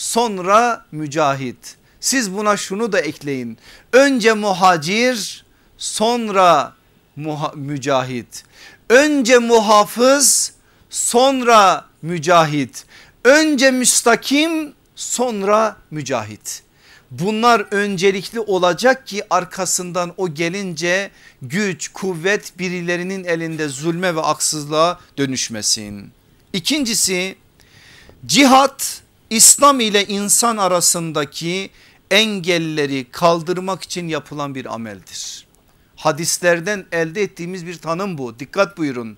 sonra mücahit siz buna şunu da ekleyin. Önce muhacir sonra muha mücahit. Önce muhafız sonra mücahit. Önce müstakim sonra mücahit. Bunlar öncelikli olacak ki arkasından o gelince güç kuvvet birilerinin elinde zulme ve aksızlığa dönüşmesin. İkincisi cihat İslam ile insan arasındaki engelleri kaldırmak için yapılan bir ameldir. Hadislerden elde ettiğimiz bir tanım bu dikkat buyurun.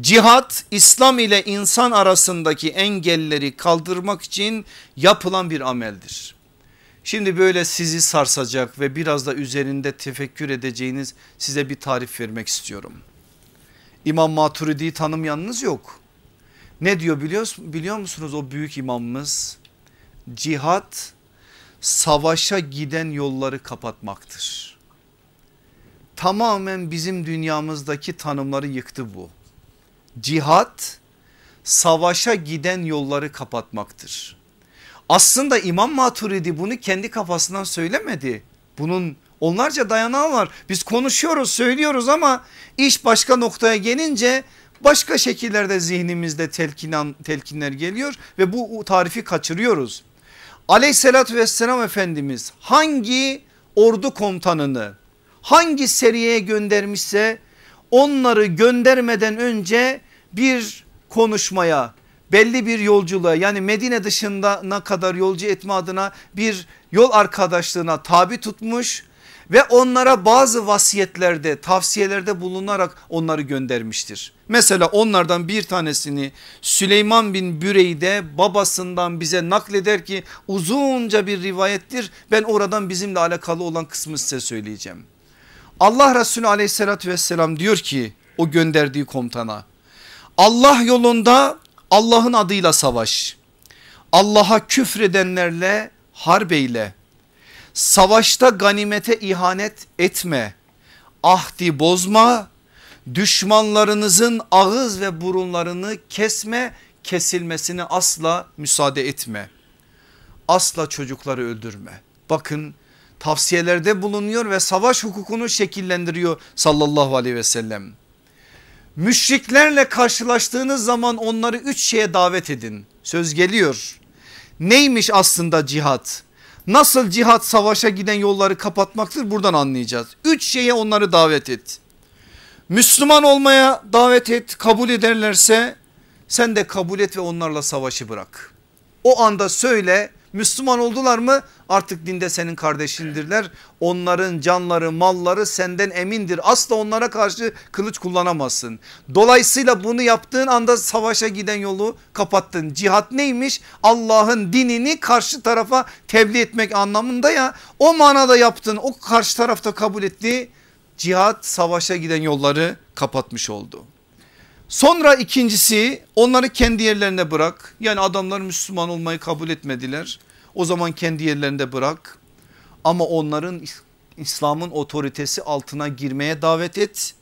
Cihat İslam ile insan arasındaki engelleri kaldırmak için yapılan bir ameldir. Şimdi böyle sizi sarsacak ve biraz da üzerinde tefekkür edeceğiniz size bir tarif vermek istiyorum. İmam Maturidi tanımayanınız yok. Ne diyor biliyor, biliyor musunuz o büyük imamımız? Cihat savaşa giden yolları kapatmaktır. tamamen bizim dünyamızdaki tanımları yıktı bu. Cihat savaşa giden yolları kapatmaktır. Aslında İmam Maturidi bunu kendi kafasından söylemedi. Bunun onlarca dayanağı var. Biz konuşuyoruz söylüyoruz ama iş başka noktaya gelince başka şekillerde zihnimizde telkin, telkinler geliyor ve bu tarifi kaçırıyoruz. Aleyhissalatü vesselam Efendimiz hangi ordu komutanını hangi seriyeye göndermişse onları göndermeden önce bir konuşmaya belli bir yolculuğa yani Medine dışında ne kadar yolcu etme adına bir yol arkadaşlığına tabi tutmuş ve onlara bazı vasiyetlerde tavsiyelerde bulunarak onları göndermiştir. Mesela onlardan bir tanesini Süleyman bin Büreyde babasından bize nakleder ki uzunca bir rivayettir. Ben oradan bizimle alakalı olan kısmı size söyleyeceğim. Allah Resulü aleyhissalatü vesselam diyor ki o gönderdiği komutana Allah yolunda Allah'ın adıyla savaş. Allah'a küfredenlerle harbeyle. Savaşta ganimete ihanet etme. Ahdi bozma. Düşmanlarınızın ağız ve burunlarını kesme. Kesilmesine asla müsaade etme. Asla çocukları öldürme. Bakın tavsiyelerde bulunuyor ve savaş hukukunu şekillendiriyor sallallahu aleyhi ve sellem. Müşriklerle karşılaştığınız zaman onları üç şeye davet edin. Söz geliyor. Neymiş aslında cihat? Nasıl cihat savaşa giden yolları kapatmaktır buradan anlayacağız. Üç şeye onları davet et. Müslüman olmaya davet et kabul ederlerse sen de kabul et ve onlarla savaşı bırak. O anda söyle Müslüman oldular mı artık dinde senin kardeşindirler. Onların canları malları senden emindir. Asla onlara karşı kılıç kullanamazsın. Dolayısıyla bunu yaptığın anda savaşa giden yolu kapattın. Cihat neymiş? Allah'ın dinini karşı tarafa tebliğ etmek anlamında ya. O manada yaptın o karşı tarafta kabul etti. Cihat savaşa giden yolları kapatmış oldu. Sonra ikincisi onları kendi yerlerine bırak. Yani adamlar Müslüman olmayı kabul etmediler. O zaman kendi yerlerinde bırak. Ama onların İslam'ın otoritesi altına girmeye davet et.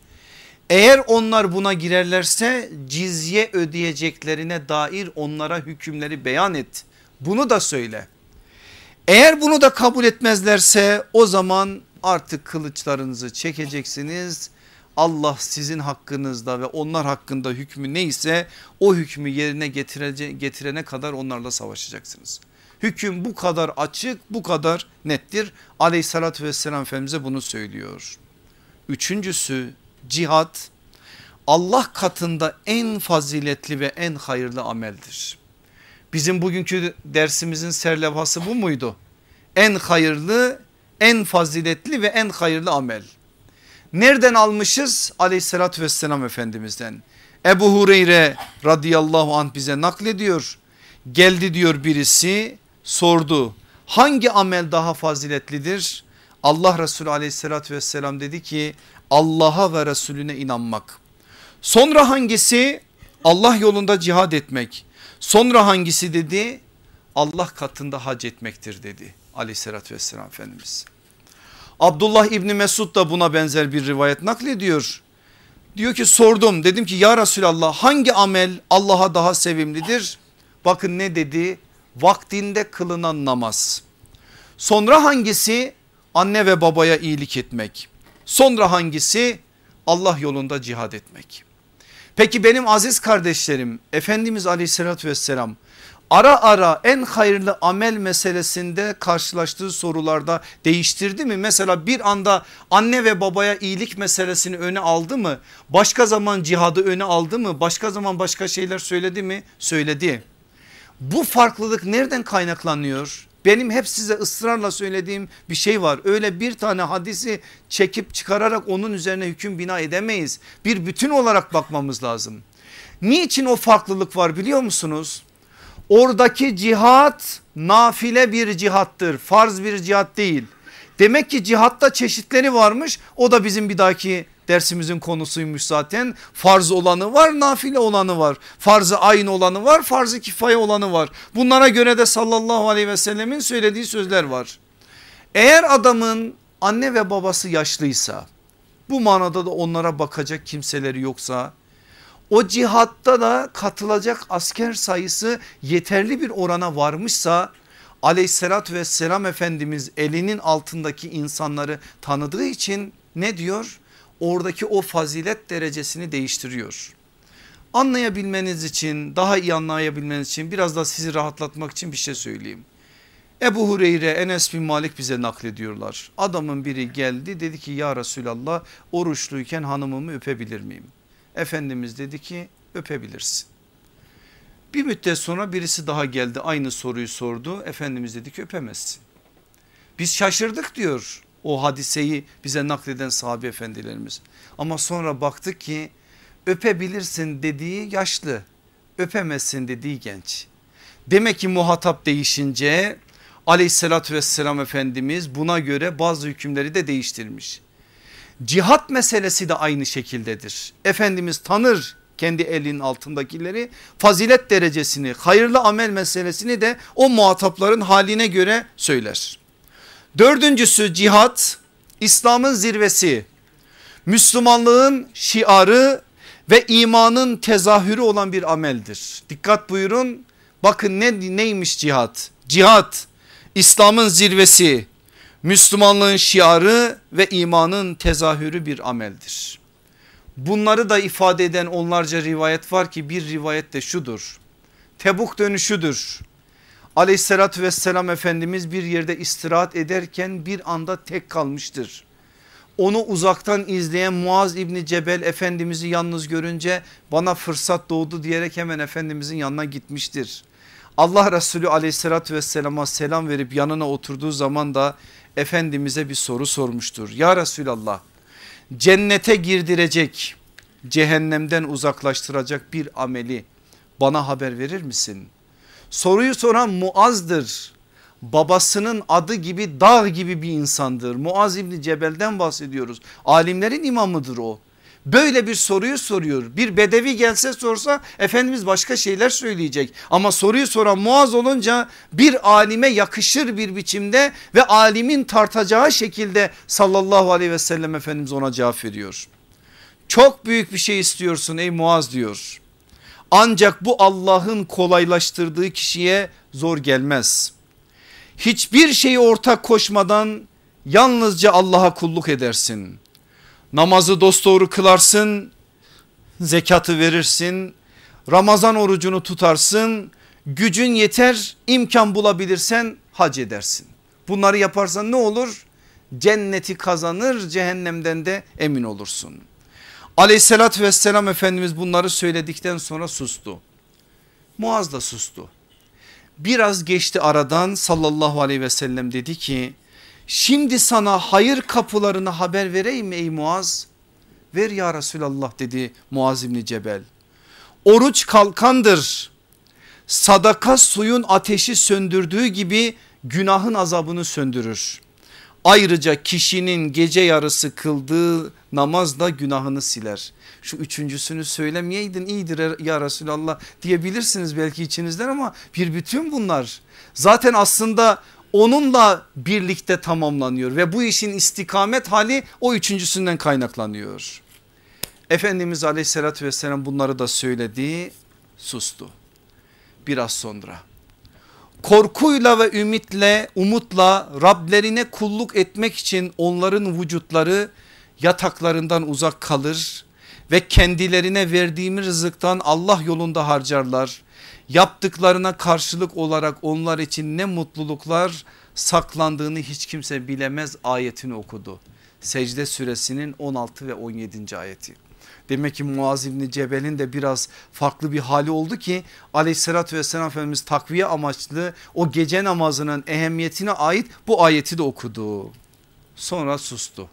Eğer onlar buna girerlerse cizye ödeyeceklerine dair onlara hükümleri beyan et. Bunu da söyle. Eğer bunu da kabul etmezlerse o zaman artık kılıçlarınızı çekeceksiniz Allah sizin hakkınızda ve onlar hakkında hükmü neyse o hükmü yerine getirene kadar onlarla savaşacaksınız. Hüküm bu kadar açık bu kadar nettir. Aleyhissalatü vesselam Efendimiz'e bunu söylüyor. Üçüncüsü cihat Allah katında en faziletli ve en hayırlı ameldir. Bizim bugünkü dersimizin serlevhası bu muydu? En hayırlı, en faziletli ve en hayırlı amel. Nereden almışız? Aleyhissalatü vesselam Efendimiz'den. Ebu Hureyre radıyallahu anh bize naklediyor. Geldi diyor birisi sordu. Hangi amel daha faziletlidir? Allah Resulü aleyhissalatü vesselam dedi ki Allah'a ve Resulüne inanmak. Sonra hangisi? Allah yolunda cihad etmek. Sonra hangisi dedi? Allah katında hac etmektir dedi aleyhissalatü vesselam Efendimiz. Abdullah İbni Mesud da buna benzer bir rivayet naklediyor. Diyor ki sordum dedim ki ya Resulallah hangi amel Allah'a daha sevimlidir? Bakın ne dedi? Vaktinde kılınan namaz. Sonra hangisi? Anne ve babaya iyilik etmek. Sonra hangisi? Allah yolunda cihad etmek. Peki benim aziz kardeşlerim Efendimiz aleyhissalatü vesselam ara ara en hayırlı amel meselesinde karşılaştığı sorularda değiştirdi mi? Mesela bir anda anne ve babaya iyilik meselesini öne aldı mı? Başka zaman cihadı öne aldı mı? Başka zaman başka şeyler söyledi mi? Söyledi. Bu farklılık nereden kaynaklanıyor? Benim hep size ısrarla söylediğim bir şey var. Öyle bir tane hadisi çekip çıkararak onun üzerine hüküm bina edemeyiz. Bir bütün olarak bakmamız lazım. Niçin o farklılık var biliyor musunuz? Oradaki cihat nafile bir cihattır. Farz bir cihat değil. Demek ki cihatta çeşitleri varmış. O da bizim bir dahaki dersimizin konusuymuş zaten. Farz olanı var nafile olanı var. Farzı aynı olanı var farzı kifaye olanı var. Bunlara göre de sallallahu aleyhi ve sellemin söylediği sözler var. Eğer adamın anne ve babası yaşlıysa bu manada da onlara bakacak kimseleri yoksa o cihatta da katılacak asker sayısı yeterli bir orana varmışsa aleyhissalatü vesselam Efendimiz elinin altındaki insanları tanıdığı için ne diyor? Oradaki o fazilet derecesini değiştiriyor. Anlayabilmeniz için daha iyi anlayabilmeniz için biraz da sizi rahatlatmak için bir şey söyleyeyim. Ebu Hureyre Enes bin Malik bize naklediyorlar. Adamın biri geldi dedi ki ya Resulallah oruçluyken hanımımı öpebilir miyim? Efendimiz dedi ki öpebilirsin. Bir müddet sonra birisi daha geldi aynı soruyu sordu. Efendimiz dedi ki öpemezsin. Biz şaşırdık diyor o hadiseyi bize nakleden sahabe efendilerimiz. Ama sonra baktık ki öpebilirsin dediği yaşlı öpemezsin dediği genç. Demek ki muhatap değişince aleyhissalatü vesselam Efendimiz buna göre bazı hükümleri de değiştirmiş. Cihat meselesi de aynı şekildedir. Efendimiz tanır kendi elinin altındakileri fazilet derecesini hayırlı amel meselesini de o muhatapların haline göre söyler. Dördüncüsü cihat İslam'ın zirvesi Müslümanlığın şiarı ve imanın tezahürü olan bir ameldir. Dikkat buyurun bakın ne, neymiş cihat? Cihat İslam'ın zirvesi Müslümanlığın şiarı ve imanın tezahürü bir ameldir. Bunları da ifade eden onlarca rivayet var ki bir rivayet de şudur. Tebuk dönüşüdür. Aleyhissalatü vesselam Efendimiz bir yerde istirahat ederken bir anda tek kalmıştır. Onu uzaktan izleyen Muaz İbni Cebel Efendimiz'i yalnız görünce bana fırsat doğdu diyerek hemen Efendimizin yanına gitmiştir. Allah Resulü aleyhissalatü vesselama selam verip yanına oturduğu zaman da Efendimiz'e bir soru sormuştur. Ya Resulallah cennete girdirecek cehennemden uzaklaştıracak bir ameli bana haber verir misin? Soruyu soran Muaz'dır. Babasının adı gibi dağ gibi bir insandır. Muaz İbni Cebel'den bahsediyoruz. Alimlerin imamıdır o. Böyle bir soruyu soruyor. Bir bedevi gelse sorsa Efendimiz başka şeyler söyleyecek. Ama soruyu soran Muaz olunca bir alime yakışır bir biçimde ve alimin tartacağı şekilde sallallahu aleyhi ve sellem Efendimiz ona cevap veriyor. Çok büyük bir şey istiyorsun ey Muaz diyor. Ancak bu Allah'ın kolaylaştırdığı kişiye zor gelmez. Hiçbir şeyi ortak koşmadan yalnızca Allah'a kulluk edersin. Namazı dosdoğru kılarsın, zekatı verirsin, Ramazan orucunu tutarsın, gücün yeter imkan bulabilirsen hac edersin. Bunları yaparsan ne olur? Cenneti kazanır cehennemden de emin olursun. Aleyhissalatü vesselam Efendimiz bunları söyledikten sonra sustu. Muaz da sustu. Biraz geçti aradan sallallahu aleyhi ve sellem dedi ki şimdi sana hayır kapılarını haber vereyim ey Muaz? Ver ya Resulallah dedi Muaz İbni Cebel. Oruç kalkandır. Sadaka suyun ateşi söndürdüğü gibi günahın azabını söndürür. Ayrıca kişinin gece yarısı kıldığı namaz da günahını siler. Şu üçüncüsünü söylemeyeydin iyidir ya Resulallah diyebilirsiniz belki içinizden ama bir bütün bunlar. Zaten aslında onunla birlikte tamamlanıyor ve bu işin istikamet hali o üçüncüsünden kaynaklanıyor. Efendimiz aleyhissalatü vesselam bunları da söyledi sustu. Biraz sonra korkuyla ve ümitle umutla Rablerine kulluk etmek için onların vücutları yataklarından uzak kalır ve kendilerine verdiğimiz rızıktan Allah yolunda harcarlar. Yaptıklarına karşılık olarak onlar için ne mutluluklar saklandığını hiç kimse bilemez ayetini okudu. Secde suresinin 16 ve 17. ayeti. Demek ki Muaz İbni Cebel'in de biraz farklı bir hali oldu ki aleyhissalatü vesselam Efendimiz takviye amaçlı o gece namazının ehemmiyetine ait bu ayeti de okudu. Sonra sustu.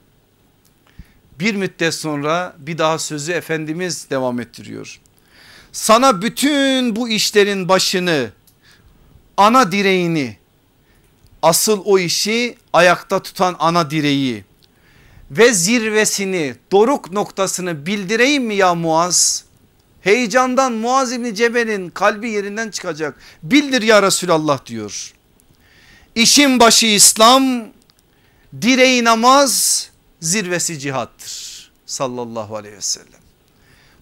Bir müddet sonra bir daha sözü Efendimiz devam ettiriyor. Sana bütün bu işlerin başını ana direğini asıl o işi ayakta tutan ana direği ve zirvesini doruk noktasını bildireyim mi ya Muaz? Heyecandan Muaz İbni Cebel'in kalbi yerinden çıkacak. Bildir ya Resulallah diyor. İşin başı İslam, direği namaz, zirvesi cihattır. sallallahu aleyhi ve sellem.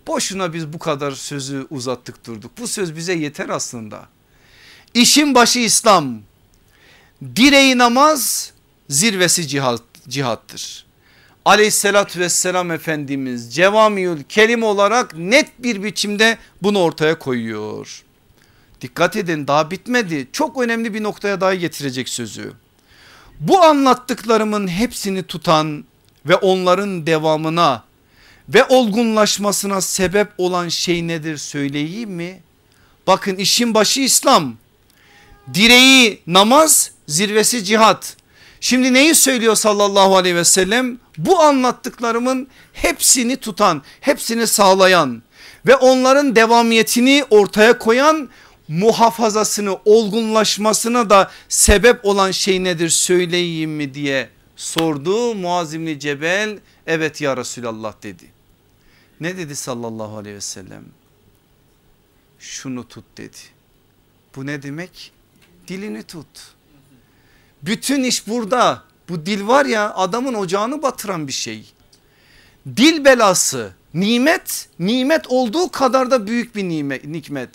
Boşuna biz bu kadar sözü uzattık durduk. Bu söz bize yeter aslında. İşin başı İslam. Direği namaz zirvesi cihat, cihattır. Aleyhissalatü vesselam Efendimiz cevamiül kelim olarak net bir biçimde bunu ortaya koyuyor. Dikkat edin daha bitmedi çok önemli bir noktaya daha getirecek sözü. Bu anlattıklarımın hepsini tutan ve onların devamına ve olgunlaşmasına sebep olan şey nedir söyleyeyim mi? Bakın işin başı İslam. Direği namaz, zirvesi cihat. Şimdi neyi söylüyor sallallahu aleyhi ve sellem? Bu anlattıklarımın hepsini tutan, hepsini sağlayan ve onların devamiyetini ortaya koyan muhafazasını olgunlaşmasına da sebep olan şey nedir söyleyeyim mi diye sordu. Muaz İbni Cebel evet ya Resulallah dedi. Ne dedi sallallahu aleyhi ve sellem? Şunu tut dedi. Bu ne demek? Dilini tut. Bütün iş burada. Bu dil var ya adamın ocağını batıran bir şey. Dil belası nimet nimet olduğu kadar da büyük bir nimet. nikmet.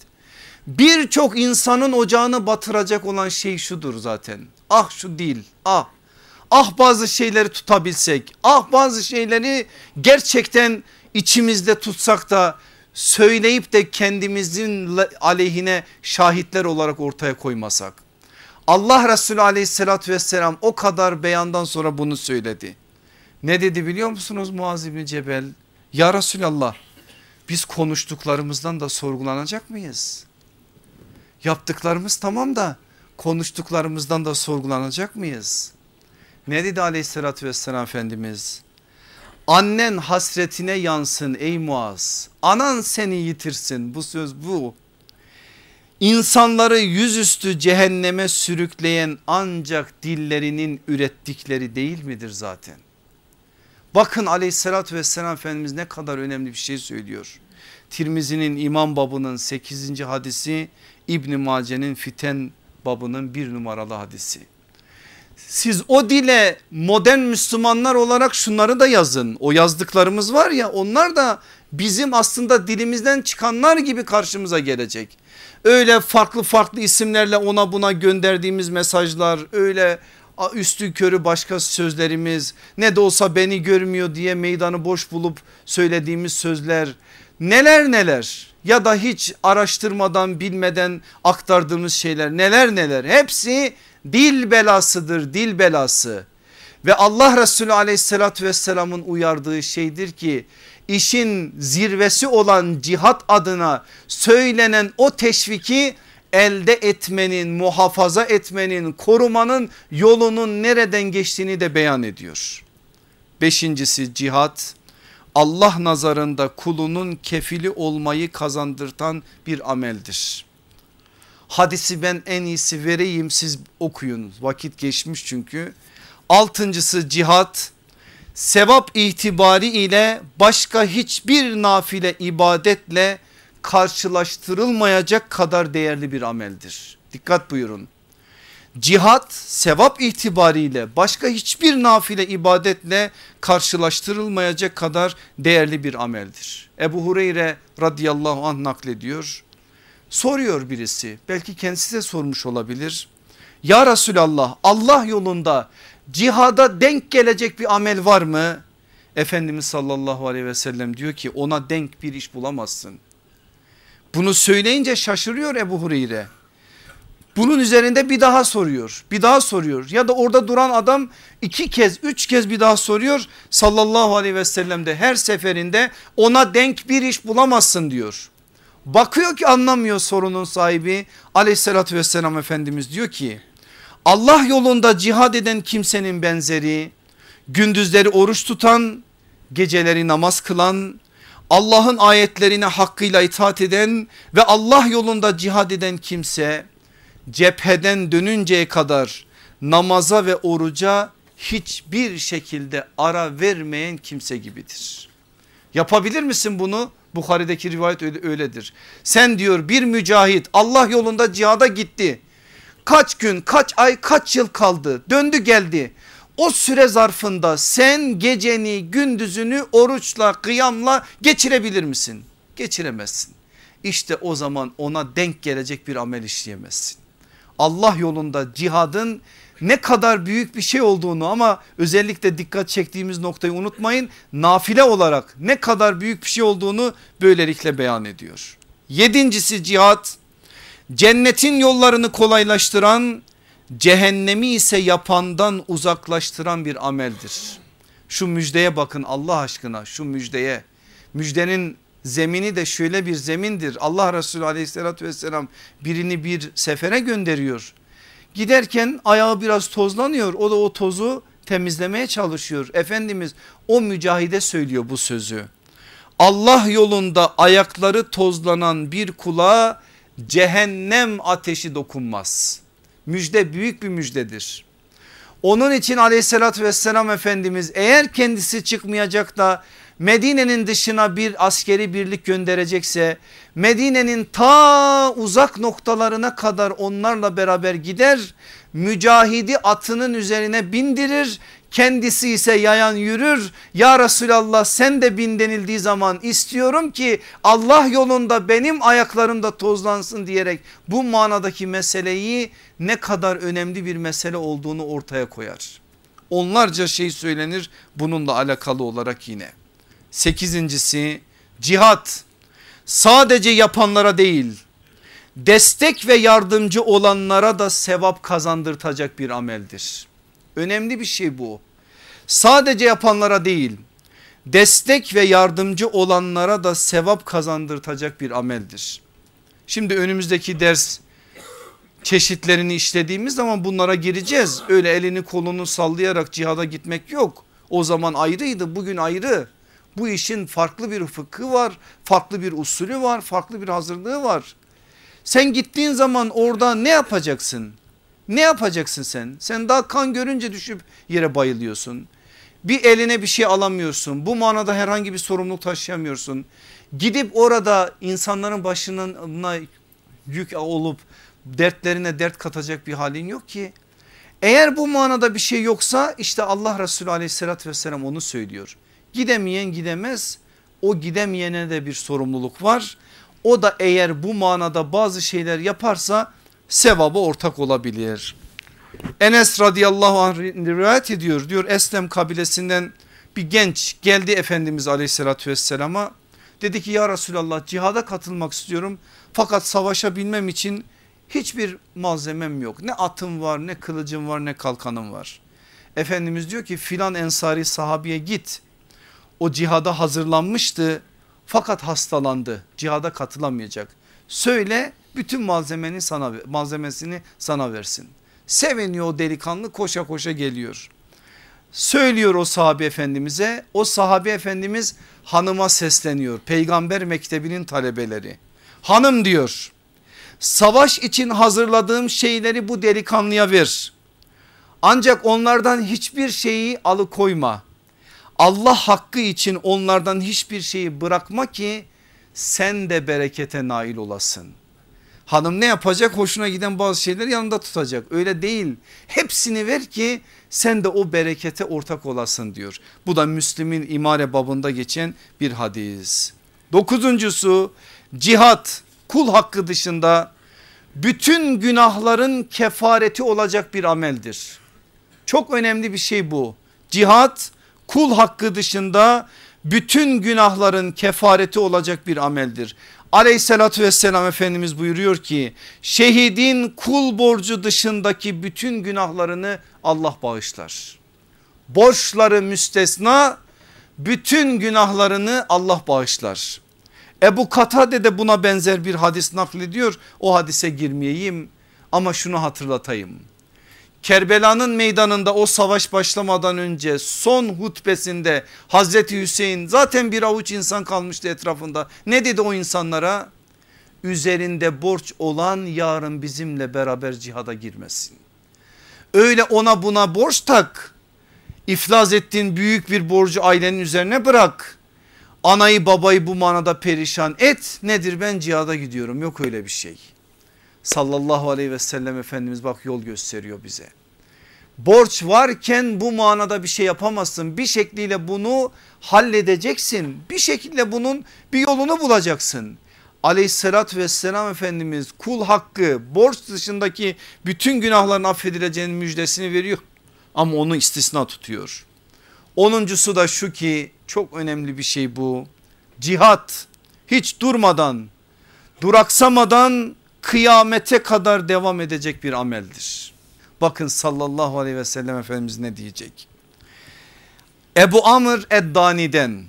Birçok insanın ocağını batıracak olan şey şudur zaten. Ah şu dil ah. Ah bazı şeyleri tutabilsek ah bazı şeyleri gerçekten içimizde tutsak da söyleyip de kendimizin aleyhine şahitler olarak ortaya koymasak. Allah Resulü aleyhissalatü vesselam o kadar beyandan sonra bunu söyledi. Ne dedi biliyor musunuz Muaz İbni Cebel? Ya Resulallah biz konuştuklarımızdan da sorgulanacak mıyız? Yaptıklarımız tamam da konuştuklarımızdan da sorgulanacak mıyız? Ne dedi aleyhissalatü vesselam Efendimiz? Annen hasretine yansın ey Muaz. Anan seni yitirsin bu söz bu. İnsanları yüzüstü cehenneme sürükleyen ancak dillerinin ürettikleri değil midir zaten? Bakın aleyhissalatü vesselam Efendimiz ne kadar önemli bir şey söylüyor. Tirmizi'nin imam babının 8. hadisi İbn Mace'nin fiten babının bir numaralı hadisi. Siz o dile modern Müslümanlar olarak şunları da yazın. O yazdıklarımız var ya onlar da bizim aslında dilimizden çıkanlar gibi karşımıza gelecek. Öyle farklı farklı isimlerle ona buna gönderdiğimiz mesajlar öyle üstü körü başka sözlerimiz ne de olsa beni görmüyor diye meydanı boş bulup söylediğimiz sözler neler neler ya da hiç araştırmadan bilmeden aktardığımız şeyler neler neler hepsi dil belasıdır dil belası ve Allah Resulü aleyhissalatü vesselamın uyardığı şeydir ki işin zirvesi olan cihat adına söylenen o teşviki elde etmenin muhafaza etmenin korumanın yolunun nereden geçtiğini de beyan ediyor. Beşincisi cihat Allah nazarında kulunun kefili olmayı kazandırtan bir ameldir. Hadisi ben en iyisi vereyim siz okuyun vakit geçmiş çünkü. Altıncısı cihat sevap itibari ile başka hiçbir nafile ibadetle karşılaştırılmayacak kadar değerli bir ameldir. Dikkat buyurun. Cihat sevap itibariyle başka hiçbir nafile ibadetle karşılaştırılmayacak kadar değerli bir ameldir. Ebu Hureyre radıyallahu anh naklediyor. Soruyor birisi belki kendisi de sormuş olabilir. Ya Resulallah Allah yolunda cihada denk gelecek bir amel var mı? Efendimiz sallallahu aleyhi ve sellem diyor ki ona denk bir iş bulamazsın. Bunu söyleyince şaşırıyor Ebu Hureyre. Bunun üzerinde bir daha soruyor bir daha soruyor ya da orada duran adam iki kez üç kez bir daha soruyor sallallahu aleyhi ve sellem de her seferinde ona denk bir iş bulamazsın diyor. Bakıyor ki anlamıyor sorunun sahibi aleyhissalatü vesselam efendimiz diyor ki Allah yolunda cihad eden kimsenin benzeri gündüzleri oruç tutan geceleri namaz kılan Allah'ın ayetlerine hakkıyla itaat eden ve Allah yolunda cihad eden kimse cepheden dönünceye kadar namaza ve oruca hiçbir şekilde ara vermeyen kimse gibidir. Yapabilir misin bunu? Bukhari'deki rivayet öyle, öyledir. Sen diyor bir mücahit Allah yolunda cihada gitti. Kaç gün kaç ay kaç yıl kaldı döndü geldi. O süre zarfında sen geceni gündüzünü oruçla kıyamla geçirebilir misin? Geçiremezsin. İşte o zaman ona denk gelecek bir amel işleyemezsin. Allah yolunda cihadın ne kadar büyük bir şey olduğunu ama özellikle dikkat çektiğimiz noktayı unutmayın. Nafile olarak ne kadar büyük bir şey olduğunu böylelikle beyan ediyor. Yedincisi cihat cennetin yollarını kolaylaştıran cehennemi ise yapandan uzaklaştıran bir ameldir. Şu müjdeye bakın Allah aşkına şu müjdeye müjdenin zemini de şöyle bir zemindir. Allah Resulü aleyhissalatü vesselam birini bir sefere gönderiyor. Giderken ayağı biraz tozlanıyor o da o tozu temizlemeye çalışıyor. Efendimiz o mücahide söylüyor bu sözü. Allah yolunda ayakları tozlanan bir kula cehennem ateşi dokunmaz. Müjde büyük bir müjdedir. Onun için aleyhissalatü vesselam Efendimiz eğer kendisi çıkmayacak da Medine'nin dışına bir askeri birlik gönderecekse Medine'nin ta uzak noktalarına kadar onlarla beraber gider mücahidi atının üzerine bindirir kendisi ise yayan yürür ya Resulallah sen de bin denildiği zaman istiyorum ki Allah yolunda benim ayaklarım da tozlansın diyerek bu manadaki meseleyi ne kadar önemli bir mesele olduğunu ortaya koyar. Onlarca şey söylenir bununla alakalı olarak yine. Sekizincisi cihat sadece yapanlara değil destek ve yardımcı olanlara da sevap kazandırtacak bir ameldir. Önemli bir şey bu. Sadece yapanlara değil destek ve yardımcı olanlara da sevap kazandırtacak bir ameldir. Şimdi önümüzdeki ders çeşitlerini işlediğimiz zaman bunlara gireceğiz. Öyle elini kolunu sallayarak cihada gitmek yok. O zaman ayrıydı bugün ayrı. Bu işin farklı bir fıkhı var, farklı bir usulü var, farklı bir hazırlığı var. Sen gittiğin zaman orada ne yapacaksın? Ne yapacaksın sen? Sen daha kan görünce düşüp yere bayılıyorsun. Bir eline bir şey alamıyorsun. Bu manada herhangi bir sorumluluk taşıyamıyorsun. Gidip orada insanların başına yük olup dertlerine dert katacak bir halin yok ki. Eğer bu manada bir şey yoksa işte Allah Resulü aleyhissalatü vesselam onu söylüyor. Gidemeyen gidemez o gidemeyene de bir sorumluluk var. O da eğer bu manada bazı şeyler yaparsa sevabı ortak olabilir. Enes radıyallahu anh rivayet ediyor diyor Eslem kabilesinden bir genç geldi Efendimiz aleyhissalatü vesselama dedi ki ya Resulallah cihada katılmak istiyorum fakat savaşa bilmem için hiçbir malzemem yok ne atım var ne kılıcım var ne kalkanım var. Efendimiz diyor ki filan ensari sahabiye git o cihada hazırlanmıştı fakat hastalandı cihada katılamayacak. Söyle bütün malzemeni sana malzemesini sana versin. Seviniyor o delikanlı koşa koşa geliyor. Söylüyor o sahabe efendimize o sahabe efendimiz hanıma sesleniyor peygamber mektebinin talebeleri. Hanım diyor savaş için hazırladığım şeyleri bu delikanlıya ver. Ancak onlardan hiçbir şeyi alıkoyma. Allah hakkı için onlardan hiçbir şeyi bırakma ki sen de berekete nail olasın. Hanım ne yapacak? Hoşuna giden bazı şeyleri yanında tutacak. Öyle değil. Hepsini ver ki sen de o berekete ortak olasın diyor. Bu da Müslim'in imare babında geçen bir hadis. Dokuzuncusu cihat kul hakkı dışında bütün günahların kefareti olacak bir ameldir. Çok önemli bir şey bu. Cihat kul hakkı dışında bütün günahların kefareti olacak bir ameldir. Aleyhissalatü vesselam Efendimiz buyuruyor ki şehidin kul borcu dışındaki bütün günahlarını Allah bağışlar. Borçları müstesna bütün günahlarını Allah bağışlar. Ebu Katade de buna benzer bir hadis naklediyor. O hadise girmeyeyim ama şunu hatırlatayım. Kerbela'nın meydanında o savaş başlamadan önce son hutbesinde Hazreti Hüseyin zaten bir avuç insan kalmıştı etrafında. Ne dedi o insanlara? Üzerinde borç olan yarın bizimle beraber cihada girmesin. Öyle ona buna borç tak. İflas ettiğin büyük bir borcu ailenin üzerine bırak. Anayı babayı bu manada perişan et. Nedir ben cihada gidiyorum yok öyle bir şey sallallahu aleyhi ve sellem Efendimiz bak yol gösteriyor bize. Borç varken bu manada bir şey yapamazsın. Bir şekliyle bunu halledeceksin. Bir şekilde bunun bir yolunu bulacaksın. Aleyhissalatü vesselam Efendimiz kul hakkı borç dışındaki bütün günahların affedileceğinin müjdesini veriyor. Ama onu istisna tutuyor. Onuncusu da şu ki çok önemli bir şey bu. Cihat hiç durmadan duraksamadan kıyamete kadar devam edecek bir ameldir. Bakın sallallahu aleyhi ve sellem Efendimiz ne diyecek? Ebu Amr Eddani'den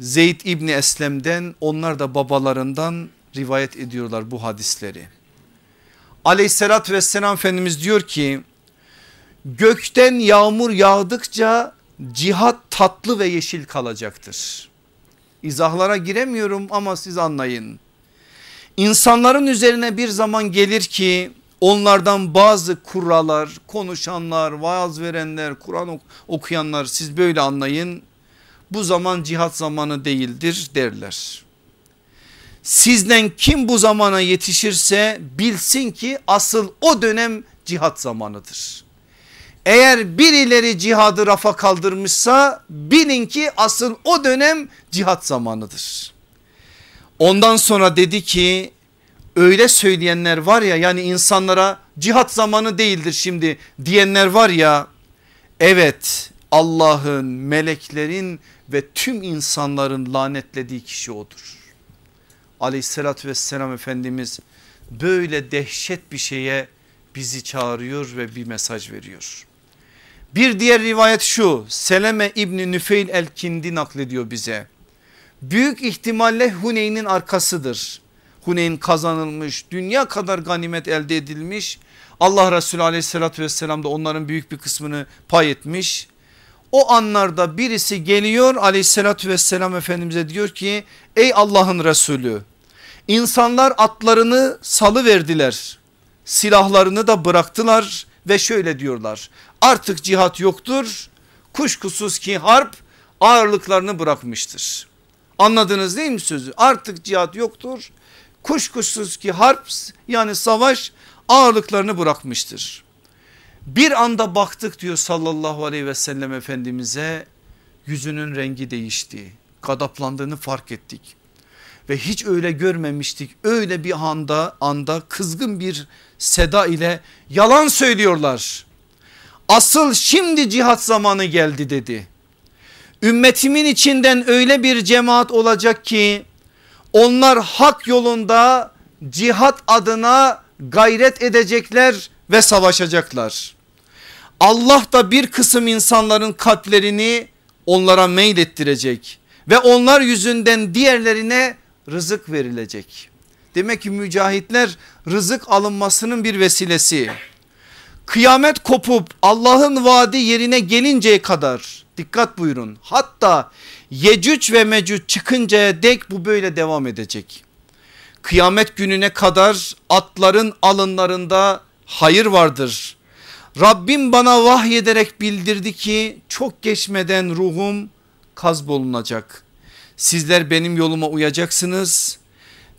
Zeyd İbni Eslem'den onlar da babalarından rivayet ediyorlar bu hadisleri. Aleyhissalatü vesselam Efendimiz diyor ki gökten yağmur yağdıkça cihat tatlı ve yeşil kalacaktır. İzahlara giremiyorum ama siz anlayın. İnsanların üzerine bir zaman gelir ki onlardan bazı kurralar, konuşanlar, vaaz verenler, Kur'an okuyanlar siz böyle anlayın. Bu zaman cihat zamanı değildir derler. Sizden kim bu zamana yetişirse bilsin ki asıl o dönem cihat zamanıdır. Eğer birileri cihadı rafa kaldırmışsa bilin ki asıl o dönem cihat zamanıdır. Ondan sonra dedi ki öyle söyleyenler var ya yani insanlara cihat zamanı değildir şimdi diyenler var ya evet Allah'ın meleklerin ve tüm insanların lanetlediği kişi odur. Aleyhissalatü vesselam Efendimiz böyle dehşet bir şeye bizi çağırıyor ve bir mesaj veriyor. Bir diğer rivayet şu Seleme İbni Nüfeil el-Kindi naklediyor bize. Büyük ihtimalle Huneyn'in arkasıdır. Huneyn kazanılmış dünya kadar ganimet elde edilmiş. Allah Resulü aleyhissalatü vesselam da onların büyük bir kısmını pay etmiş. O anlarda birisi geliyor aleyhissalatü vesselam efendimize diyor ki ey Allah'ın Resulü insanlar atlarını salı verdiler silahlarını da bıraktılar ve şöyle diyorlar artık cihat yoktur kuşkusuz ki harp ağırlıklarını bırakmıştır. Anladınız değil mi sözü artık cihat yoktur kuşkusuz ki harp yani savaş ağırlıklarını bırakmıştır. Bir anda baktık diyor sallallahu aleyhi ve sellem efendimize yüzünün rengi değişti. Gadaplandığını fark ettik. Ve hiç öyle görmemiştik. Öyle bir anda anda kızgın bir seda ile yalan söylüyorlar. Asıl şimdi cihat zamanı geldi dedi. Ümmetimin içinden öyle bir cemaat olacak ki onlar hak yolunda cihat adına gayret edecekler ve savaşacaklar. Allah da bir kısım insanların kalplerini onlara meylettirecek ve onlar yüzünden diğerlerine rızık verilecek. Demek ki mücahitler rızık alınmasının bir vesilesi. Kıyamet kopup Allah'ın vaadi yerine gelinceye kadar dikkat buyurun. Hatta Yecüc ve Mecüc çıkıncaya dek bu böyle devam edecek. Kıyamet gününe kadar atların alınlarında hayır vardır. Rabbim bana vahyederek bildirdi ki çok geçmeden ruhum kazbolunacak. Sizler benim yoluma uyacaksınız.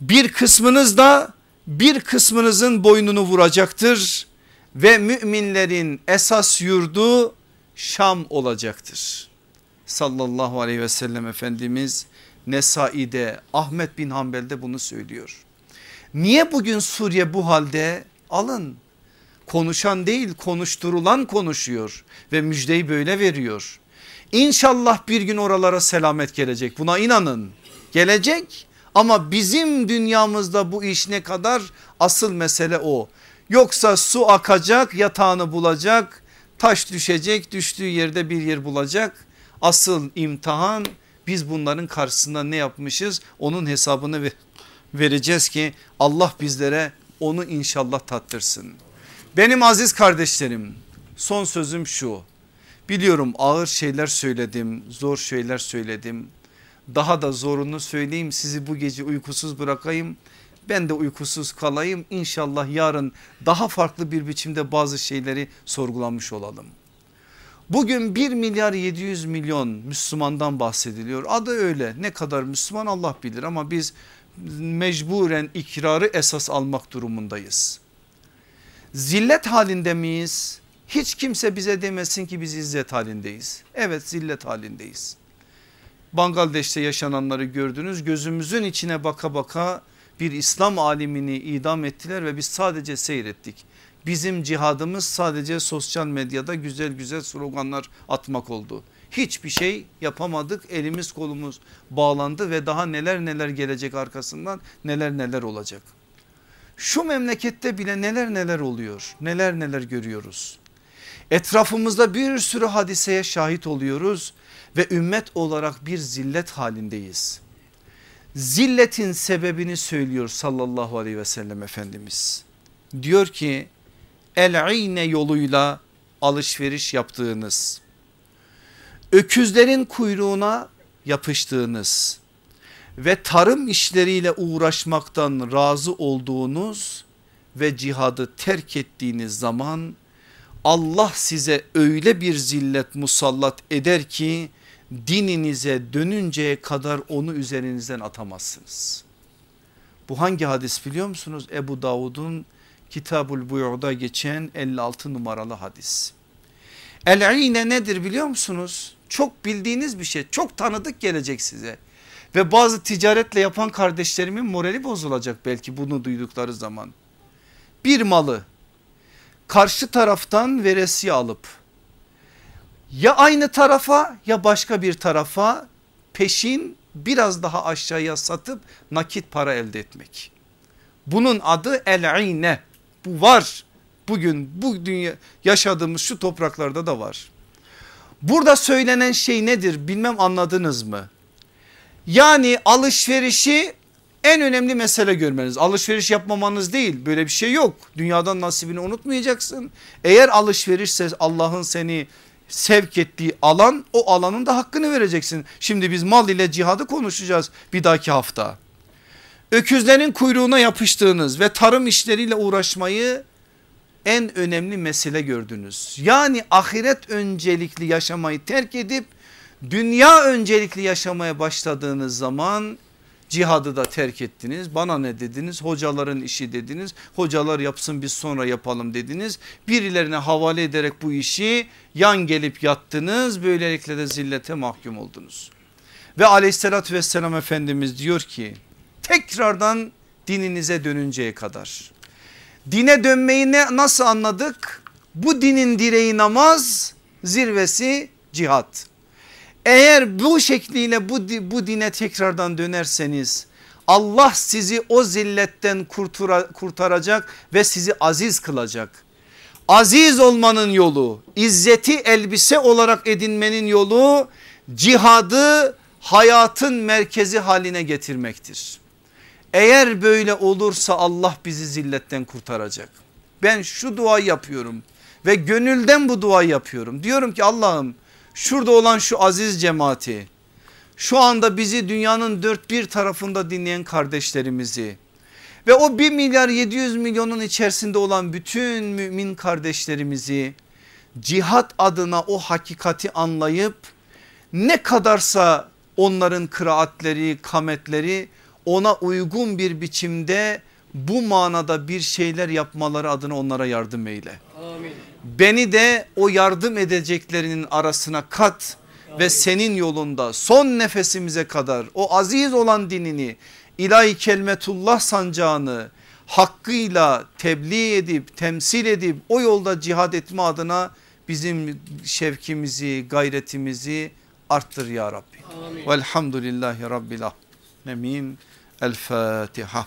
Bir kısmınız da bir kısmınızın boynunu vuracaktır ve müminlerin esas yurdu Şam olacaktır. Sallallahu aleyhi ve sellem Efendimiz Nesai'de Ahmet bin Hanbel'de bunu söylüyor. Niye bugün Suriye bu halde? Alın konuşan değil konuşturulan konuşuyor ve müjdeyi böyle veriyor. İnşallah bir gün oralara selamet gelecek buna inanın gelecek ama bizim dünyamızda bu iş ne kadar asıl mesele o. Yoksa su akacak yatağını bulacak taş düşecek düştüğü yerde bir yer bulacak. Asıl imtihan biz bunların karşısında ne yapmışız onun hesabını vereceğiz ki Allah bizlere onu inşallah tattırsın. Benim aziz kardeşlerim son sözüm şu. Biliyorum ağır şeyler söyledim, zor şeyler söyledim. Daha da zorunu söyleyeyim sizi bu gece uykusuz bırakayım. Ben de uykusuz kalayım. İnşallah yarın daha farklı bir biçimde bazı şeyleri sorgulanmış olalım. Bugün 1 milyar 700 milyon Müslümandan bahsediliyor. Adı öyle ne kadar Müslüman Allah bilir ama biz mecburen ikrarı esas almak durumundayız. Zillet halinde miyiz? Hiç kimse bize demesin ki biz izzet halindeyiz. Evet zillet halindeyiz. Bangladeş'te yaşananları gördünüz gözümüzün içine baka baka bir İslam alimini idam ettiler ve biz sadece seyrettik. Bizim cihadımız sadece sosyal medyada güzel güzel sloganlar atmak oldu. Hiçbir şey yapamadık elimiz kolumuz bağlandı ve daha neler neler gelecek arkasından neler neler olacak. Şu memlekette bile neler neler oluyor neler neler görüyoruz. Etrafımızda bir sürü hadiseye şahit oluyoruz ve ümmet olarak bir zillet halindeyiz. Zilletin sebebini söylüyor sallallahu aleyhi ve sellem Efendimiz. Diyor ki el-ine yoluyla alışveriş yaptığınız, öküzlerin kuyruğuna yapıştığınız ve tarım işleriyle uğraşmaktan razı olduğunuz ve cihadı terk ettiğiniz zaman Allah size öyle bir zillet musallat eder ki dininize dönünceye kadar onu üzerinizden atamazsınız. Bu hangi hadis biliyor musunuz? Ebu Davud'un Kitabul Buyur'da geçen 56 numaralı hadis. El-ine nedir biliyor musunuz? Çok bildiğiniz bir şey çok tanıdık gelecek size. Ve bazı ticaretle yapan kardeşlerimin morali bozulacak belki bunu duydukları zaman. Bir malı karşı taraftan veresiye alıp ya aynı tarafa ya başka bir tarafa peşin biraz daha aşağıya satıp nakit para elde etmek. Bunun adı el-ine bu var bugün bu dünya yaşadığımız şu topraklarda da var. Burada söylenen şey nedir bilmem anladınız mı? Yani alışverişi en önemli mesele görmeniz. Alışveriş yapmamanız değil böyle bir şey yok. Dünyadan nasibini unutmayacaksın. Eğer alışverişse Allah'ın seni sevk ettiği alan o alanın da hakkını vereceksin. Şimdi biz mal ile cihadı konuşacağız bir dahaki hafta. Öküzlerin kuyruğuna yapıştığınız ve tarım işleriyle uğraşmayı en önemli mesele gördünüz. Yani ahiret öncelikli yaşamayı terk edip dünya öncelikli yaşamaya başladığınız zaman cihadı da terk ettiniz. Bana ne dediniz? Hocaların işi dediniz. Hocalar yapsın biz sonra yapalım dediniz. Birilerine havale ederek bu işi yan gelip yattınız. Böylelikle de zillete mahkum oldunuz. Ve aleyhissalatü vesselam Efendimiz diyor ki tekrardan dininize dönünceye kadar. Dine dönmeyi ne, nasıl anladık? Bu dinin direği namaz zirvesi cihat. Eğer bu şekliyle bu, bu dine tekrardan dönerseniz Allah sizi o zilletten kurtura, kurtaracak ve sizi aziz kılacak. Aziz olmanın yolu izzeti elbise olarak edinmenin yolu cihadı hayatın merkezi haline getirmektir. Eğer böyle olursa Allah bizi zilletten kurtaracak. Ben şu duayı yapıyorum ve gönülden bu duayı yapıyorum. Diyorum ki Allah'ım şurada olan şu aziz cemaati şu anda bizi dünyanın dört bir tarafında dinleyen kardeşlerimizi ve o 1 milyar 700 milyonun içerisinde olan bütün mümin kardeşlerimizi cihat adına o hakikati anlayıp ne kadarsa onların kıraatleri kametleri ona uygun bir biçimde bu manada bir şeyler yapmaları adına onlara yardım eyle. Amin. Beni de o yardım edeceklerinin arasına kat Amin. ve senin yolunda son nefesimize kadar o aziz olan dinini ilahi kelmetullah sancağını hakkıyla tebliğ edip temsil edip o yolda cihad etme adına bizim şevkimizi gayretimizi arttır ya Rabbi. Velhamdülillahi Rabbil alemin. El Fatiha.